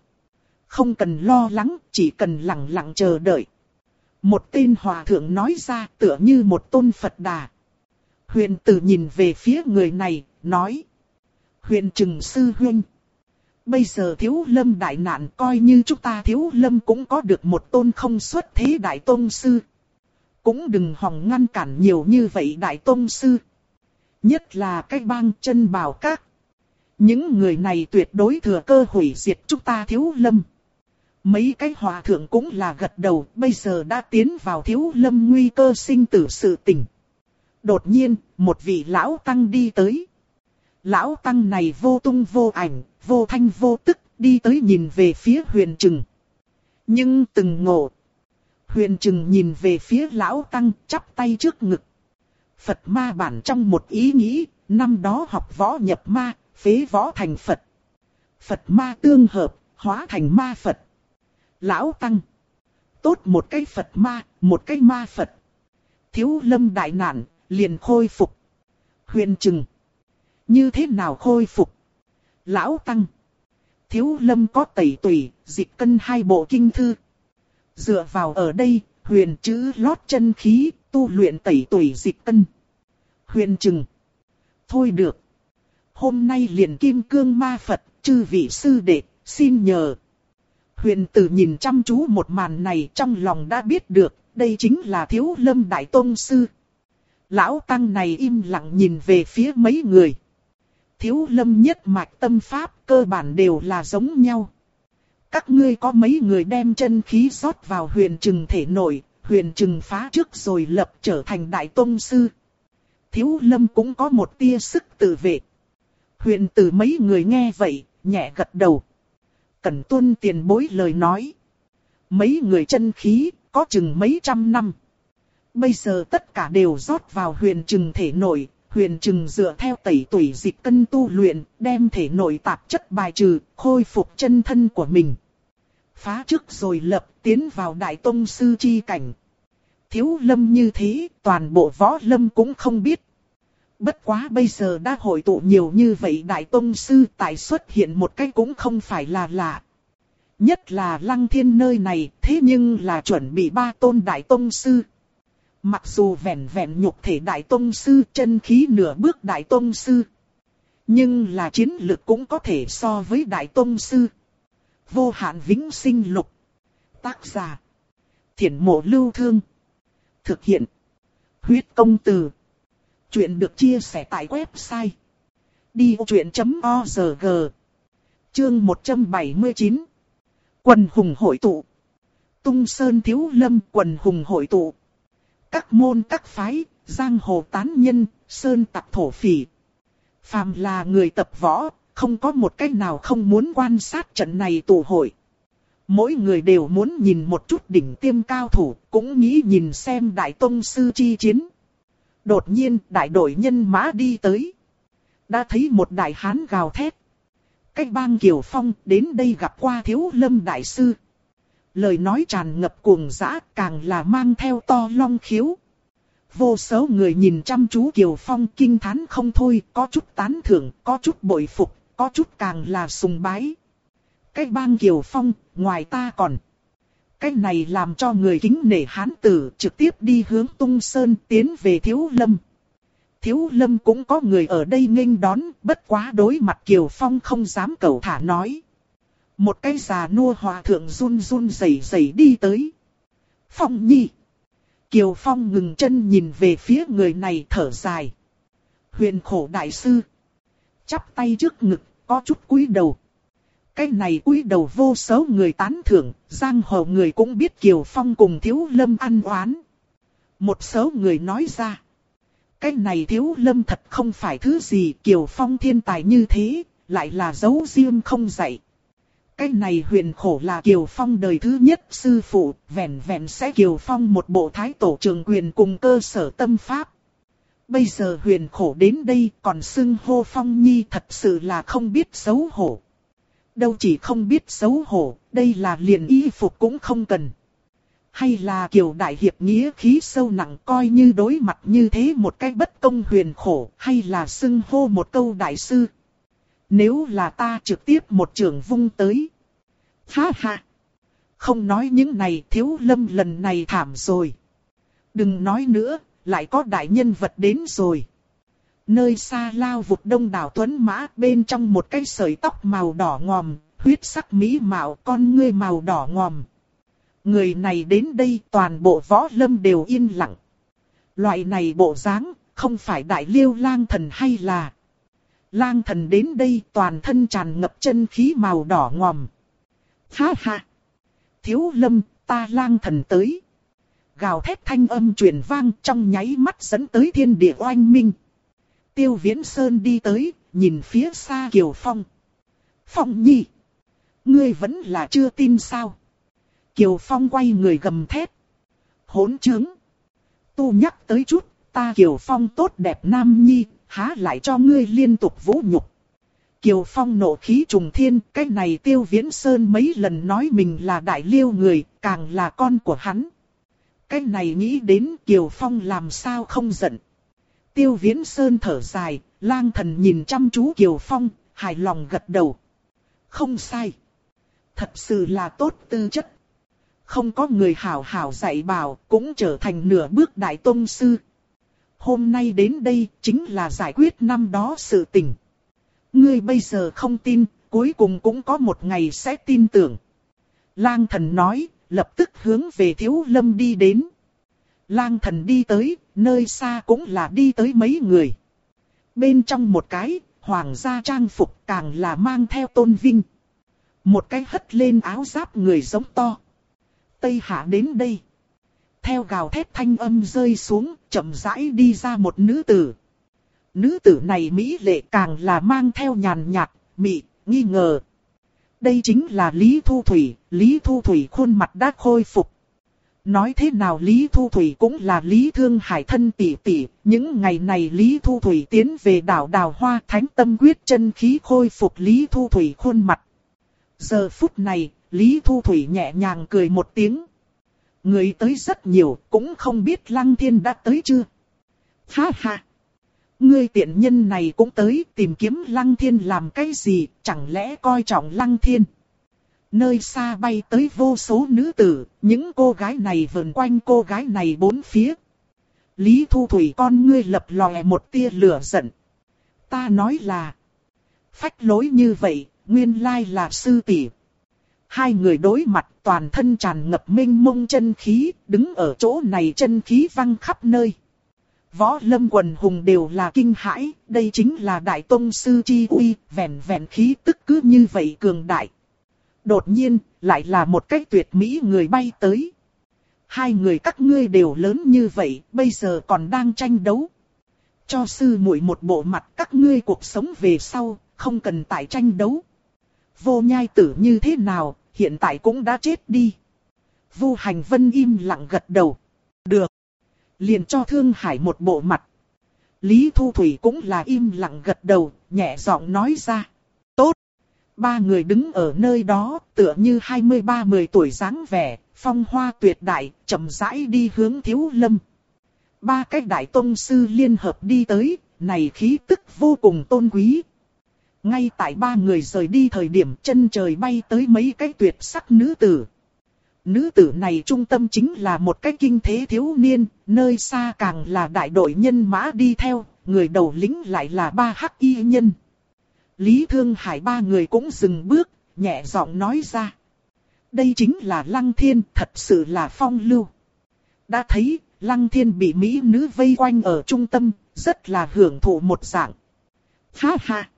Không cần lo lắng, chỉ cần lặng lặng chờ đợi. Một tên hòa thượng nói ra tựa như một tôn Phật đà. Huyền tử nhìn về phía người này, nói. Huyền trừng sư huynh. Bây giờ thiếu lâm đại nạn coi như chúng ta thiếu lâm cũng có được một tôn không xuất thế đại tôn sư. Cũng đừng hòng ngăn cản nhiều như vậy đại tôn sư. Nhất là cái bang chân bào các. Những người này tuyệt đối thừa cơ hủy diệt chúng ta thiếu lâm. Mấy cái hòa thượng cũng là gật đầu, bây giờ đã tiến vào thiếu lâm nguy cơ sinh tử sự tình. Đột nhiên, một vị lão tăng đi tới. Lão tăng này vô tung vô ảnh, vô thanh vô tức, đi tới nhìn về phía huyền trừng. Nhưng từng ngộ. Huyền trừng nhìn về phía lão tăng, chắp tay trước ngực. Phật ma bản trong một ý nghĩ, năm đó học võ nhập ma, phế võ thành Phật. Phật ma tương hợp, hóa thành ma Phật. Lão Tăng. Tốt một cái Phật ma, một cái ma Phật. Thiếu lâm đại nạn, liền khôi phục. Huyền trừng. Như thế nào khôi phục? Lão Tăng. Thiếu lâm có tẩy tùy, dịch cân hai bộ kinh thư. Dựa vào ở đây, huyền chữ lót chân khí, tu luyện tẩy tùy dịch cân. Huyền trừng. Thôi được. Hôm nay liền kim cương ma Phật, chư vị sư đệ, xin nhờ. Huyền tử nhìn chăm chú một màn này trong lòng đã biết được, đây chính là thiếu lâm đại tôn sư. Lão tăng này im lặng nhìn về phía mấy người. Thiếu lâm nhất mạch tâm pháp cơ bản đều là giống nhau. Các ngươi có mấy người đem chân khí rót vào huyền trừng thể nội, huyền trừng phá trước rồi lập trở thành đại tôn sư. Thiếu lâm cũng có một tia sức tự vệ. Huyền tử mấy người nghe vậy, nhẹ gật đầu cần tuân tiền bối lời nói. Mấy người chân khí, có chừng mấy trăm năm. Bây giờ tất cả đều rót vào huyền trừng thể nội, huyền trừng dựa theo tẩy tủy dịch cân tu luyện, đem thể nội tạp chất bài trừ, khôi phục chân thân của mình. Phá trước rồi lập tiến vào đại tông sư chi cảnh. Thiếu lâm như thế, toàn bộ võ lâm cũng không biết. Bất quá bây giờ đã hội tụ nhiều như vậy Đại Tông Sư tại xuất hiện một cách cũng không phải là lạ. Nhất là lăng thiên nơi này, thế nhưng là chuẩn bị ba tôn đại tông sư. Mặc dù vẹn vẹn nhục thể đại tông sư, chân khí nửa bước đại tông sư. Nhưng là chiến lực cũng có thể so với đại tông sư. Vô hạn vĩnh sinh lục. Tác giả. Thiển mộ lưu thương. Thực hiện. Huyết công từ. Chuyện được chia sẻ tại website. diochuyen.org. Chương 179 Quần hùng hội tụ Tung Sơn Thiếu Lâm quần hùng hội tụ Các môn các phái, giang hồ tán nhân, sơn tặc thổ phỉ. Phàm là người tập võ, không có một cách nào không muốn quan sát trận này tụ hội. Mỗi người đều muốn nhìn một chút đỉnh tiêm cao thủ, cũng nghĩ nhìn xem đại tông sư chi chiến. Đột nhiên đại đội nhân mã đi tới. Đã thấy một đại hán gào thét. Cách bang Kiều Phong đến đây gặp qua thiếu lâm đại sư. Lời nói tràn ngập cuồng dã càng là mang theo to long khiếu. Vô số người nhìn chăm chú Kiều Phong kinh thán không thôi, có chút tán thưởng, có chút bội phục, có chút càng là sùng bái. Cái bang Kiều Phong, ngoài ta còn. Cái này làm cho người kính nể hán tử trực tiếp đi hướng tung sơn tiến về thiếu lâm. Thiếu lâm cũng có người ở đây nghênh đón, bất quá đối mặt Kiều Phong không dám cầu thả nói. Một cái già nua hòa thượng run run rẩy rẩy đi tới. Phong nhi. Kiều Phong ngừng chân nhìn về phía người này thở dài. Huyền khổ đại sư. Chắp tay trước ngực, có chút cúi đầu. Cái này cúi đầu vô số người tán thưởng, giang hồ người cũng biết Kiều Phong cùng thiếu lâm ăn oán. Một số người nói ra. Cái này thiếu lâm thật không phải thứ gì Kiều Phong thiên tài như thế, lại là dấu riêng không dạy. Cái này huyền khổ là Kiều Phong đời thứ nhất sư phụ, vẹn vẹn sẽ Kiều Phong một bộ thái tổ trường quyền cùng cơ sở tâm pháp. Bây giờ huyền khổ đến đây còn xưng hô Phong Nhi thật sự là không biết xấu hổ. Đâu chỉ không biết xấu hổ, đây là liền y phục cũng không cần hay là kiều đại hiệp nghĩa khí sâu nặng coi như đối mặt như thế một cách bất công huyền khổ, hay là xưng hô một câu đại sư. Nếu là ta trực tiếp một trường vung tới. Ha ha! Không nói những này thiếu lâm lần này thảm rồi. Đừng nói nữa, lại có đại nhân vật đến rồi. Nơi xa lao vụt đông đảo tuấn mã bên trong một cái sợi tóc màu đỏ ngòm, huyết sắc mỹ mạo con ngươi màu đỏ ngòm. Người này đến đây toàn bộ võ lâm đều yên lặng. Loại này bộ dáng, không phải đại liêu lang thần hay là... Lang thần đến đây toàn thân tràn ngập chân khí màu đỏ ngòm. Ha ha! Thiếu lâm, ta lang thần tới. Gào thét thanh âm truyền vang trong nháy mắt dẫn tới thiên địa oanh minh. Tiêu viễn sơn đi tới, nhìn phía xa kiều phong. Phong nhi! Ngươi vẫn là chưa tin sao? Kiều Phong quay người gầm thét. Hỗn chứng! Tu nhắc tới chút, ta Kiều Phong tốt đẹp nam nhi, há lại cho ngươi liên tục vũ nhục. Kiều Phong nộ khí trùng thiên, cái này tiêu viễn sơn mấy lần nói mình là đại liêu người, càng là con của hắn. Cái này nghĩ đến Kiều Phong làm sao không giận. Tiêu viễn sơn thở dài, lang thần nhìn chăm chú Kiều Phong, hài lòng gật đầu. Không sai. Thật sự là tốt tư chất không có người hảo hảo dạy bảo, cũng trở thành nửa bước đại tôn sư. Hôm nay đến đây chính là giải quyết năm đó sự tình. Ngươi bây giờ không tin, cuối cùng cũng có một ngày sẽ tin tưởng. Lang thần nói, lập tức hướng về thiếu lâm đi đến. Lang thần đi tới, nơi xa cũng là đi tới mấy người. Bên trong một cái, hoàng gia trang phục càng là mang theo tôn vinh. Một cái hất lên áo giáp người giống to. Tây Hạ đến đây. Theo gào thét thanh âm rơi xuống, chậm rãi đi ra một nữ tử. Nữ tử này mỹ lệ càng là mang theo nhàn nhạt, mị, nghi ngờ. Đây chính là Lý Thu Thủy, Lý Thu Thủy khuôn mặt đã khôi phục. Nói thế nào Lý Thu Thủy cũng là Lý Thương Hải thân tỷ tỷ, những ngày này Lý Thu Thủy tiến về đảo Đào Hoa Thánh Tâm quyết chân khí khôi phục Lý Thu Thủy khuôn mặt. Giờ phút này, Lý Thu Thủy nhẹ nhàng cười một tiếng. Người tới rất nhiều, cũng không biết Lăng Thiên đã tới chưa. Ha ha! Ngươi tiện nhân này cũng tới tìm kiếm Lăng Thiên làm cái gì, chẳng lẽ coi trọng Lăng Thiên. Nơi xa bay tới vô số nữ tử, những cô gái này vần quanh cô gái này bốn phía. Lý Thu Thủy con ngươi lập lòe một tia lửa giận. Ta nói là, phách lối như vậy, nguyên lai là sư tỷ. Hai người đối mặt toàn thân tràn ngập minh mông chân khí, đứng ở chỗ này chân khí văng khắp nơi. Võ lâm quần hùng đều là kinh hãi, đây chính là đại tông sư chi uy, vẹn vẹn khí tức cứ như vậy cường đại. Đột nhiên, lại là một cách tuyệt mỹ người bay tới. Hai người các ngươi đều lớn như vậy, bây giờ còn đang tranh đấu. Cho sư muội một bộ mặt các ngươi cuộc sống về sau, không cần tại tranh đấu. Vô nhai tử như thế nào, hiện tại cũng đã chết đi. Vu hành vân im lặng gật đầu. Được. Liền cho Thương Hải một bộ mặt. Lý Thu Thủy cũng là im lặng gật đầu, nhẹ giọng nói ra. Ba người đứng ở nơi đó, tựa như 23-10 tuổi dáng vẻ, phong hoa tuyệt đại, chậm rãi đi hướng thiếu lâm. Ba cái đại tông sư liên hợp đi tới, này khí tức vô cùng tôn quý. Ngay tại ba người rời đi thời điểm chân trời bay tới mấy cái tuyệt sắc nữ tử. Nữ tử này trung tâm chính là một cái kinh thế thiếu niên, nơi xa càng là đại đội nhân mã đi theo, người đầu lính lại là ba hắc y nhân. Lý Thương Hải ba người cũng dừng bước, nhẹ giọng nói ra. Đây chính là Lăng Thiên, thật sự là phong lưu. Đã thấy, Lăng Thiên bị Mỹ nữ vây quanh ở trung tâm, rất là hưởng thụ một dạng. Ha ha!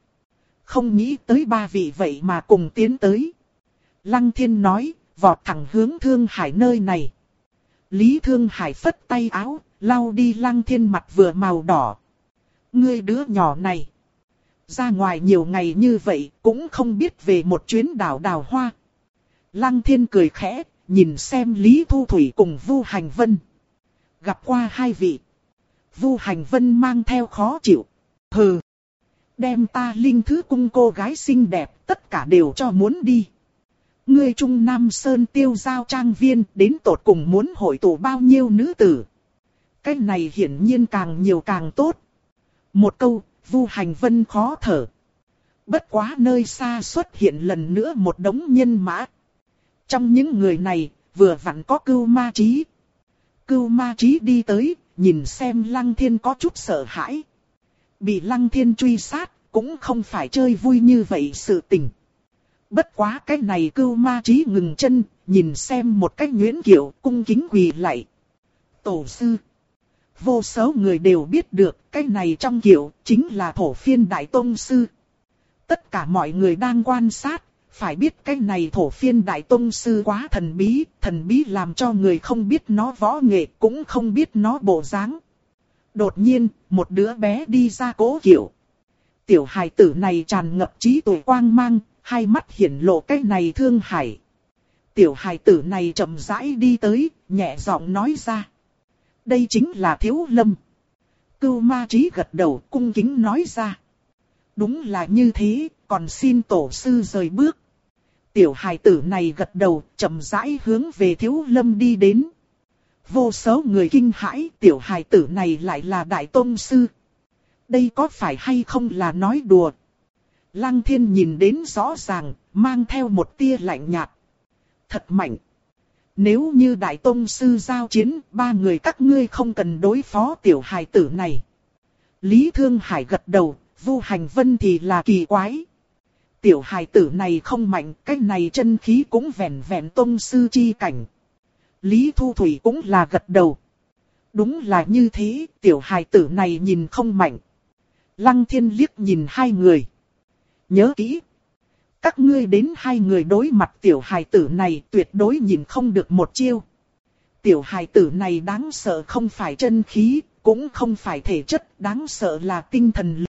Không nghĩ tới ba vị vậy mà cùng tiến tới. Lăng Thiên nói, vọt thẳng hướng Thương Hải nơi này. Lý Thương Hải phất tay áo, lau đi Lăng Thiên mặt vừa màu đỏ. Ngươi đứa nhỏ này. Ra ngoài nhiều ngày như vậy, cũng không biết về một chuyến đảo đào hoa. Lăng Thiên cười khẽ, nhìn xem Lý Thu Thủy cùng Vu Hành Vân. Gặp qua hai vị. Vu Hành Vân mang theo khó chịu. Hừ. Đem ta linh thứ cung cô gái xinh đẹp, tất cả đều cho muốn đi. Ngươi Trung Nam Sơn tiêu giao trang viên, đến tột cùng muốn hội tụ bao nhiêu nữ tử. Cái này hiển nhiên càng nhiều càng tốt. Một câu, Vu Hành Vân khó thở. Bất quá nơi xa xuất hiện lần nữa một đống nhân mã. Trong những người này, vừa vặn có cưu ma trí. Cưu ma trí đi tới, nhìn xem Lăng Thiên có chút sợ hãi. Bị Lăng Thiên truy sát, cũng không phải chơi vui như vậy sự tình. Bất quá cái này cưu ma trí ngừng chân, nhìn xem một cách nhuyễn kiểu, cung kính quỳ lại. Tổ sư vô số người đều biết được cái này trong kiểu chính là thổ phiên đại tôn sư. Tất cả mọi người đang quan sát, phải biết cái này thổ phiên đại tôn sư quá thần bí, thần bí làm cho người không biết nó võ nghệ cũng không biết nó bộ dáng. Đột nhiên, một đứa bé đi ra cố kiểu. Tiểu hài tử này tràn ngập trí tuệ quang mang, hai mắt hiển lộ cái này thương hải. Tiểu hài tử này chậm rãi đi tới, nhẹ giọng nói ra đây chính là thiếu lâm. Cưu ma trí gật đầu cung kính nói ra. Đúng là như thế, còn xin tổ sư rời bước. Tiểu hài tử này gật đầu, chậm rãi hướng về thiếu lâm đi đến. Vô số người kinh hãi, tiểu hài tử này lại là đại tôn sư. Đây có phải hay không là nói đùa? Lăng thiên nhìn đến rõ ràng, mang theo một tia lạnh nhạt. Thật mạnh. Nếu như Đại Tông Sư giao chiến, ba người các ngươi không cần đối phó tiểu hài tử này. Lý Thương Hải gật đầu, Vu Hành Vân thì là kỳ quái. Tiểu hài tử này không mạnh, cái này chân khí cũng vẹn vẹn Tông Sư chi cảnh. Lý Thu Thủy cũng là gật đầu. Đúng là như thế, tiểu hài tử này nhìn không mạnh. Lăng thiên liếc nhìn hai người. Nhớ kỹ, các ngươi đến hai người đối mặt tiểu hài tử này tuyệt đối nhìn không được một chiêu. Tiểu hài tử này đáng sợ không phải chân khí, cũng không phải thể chất, đáng sợ là tinh thần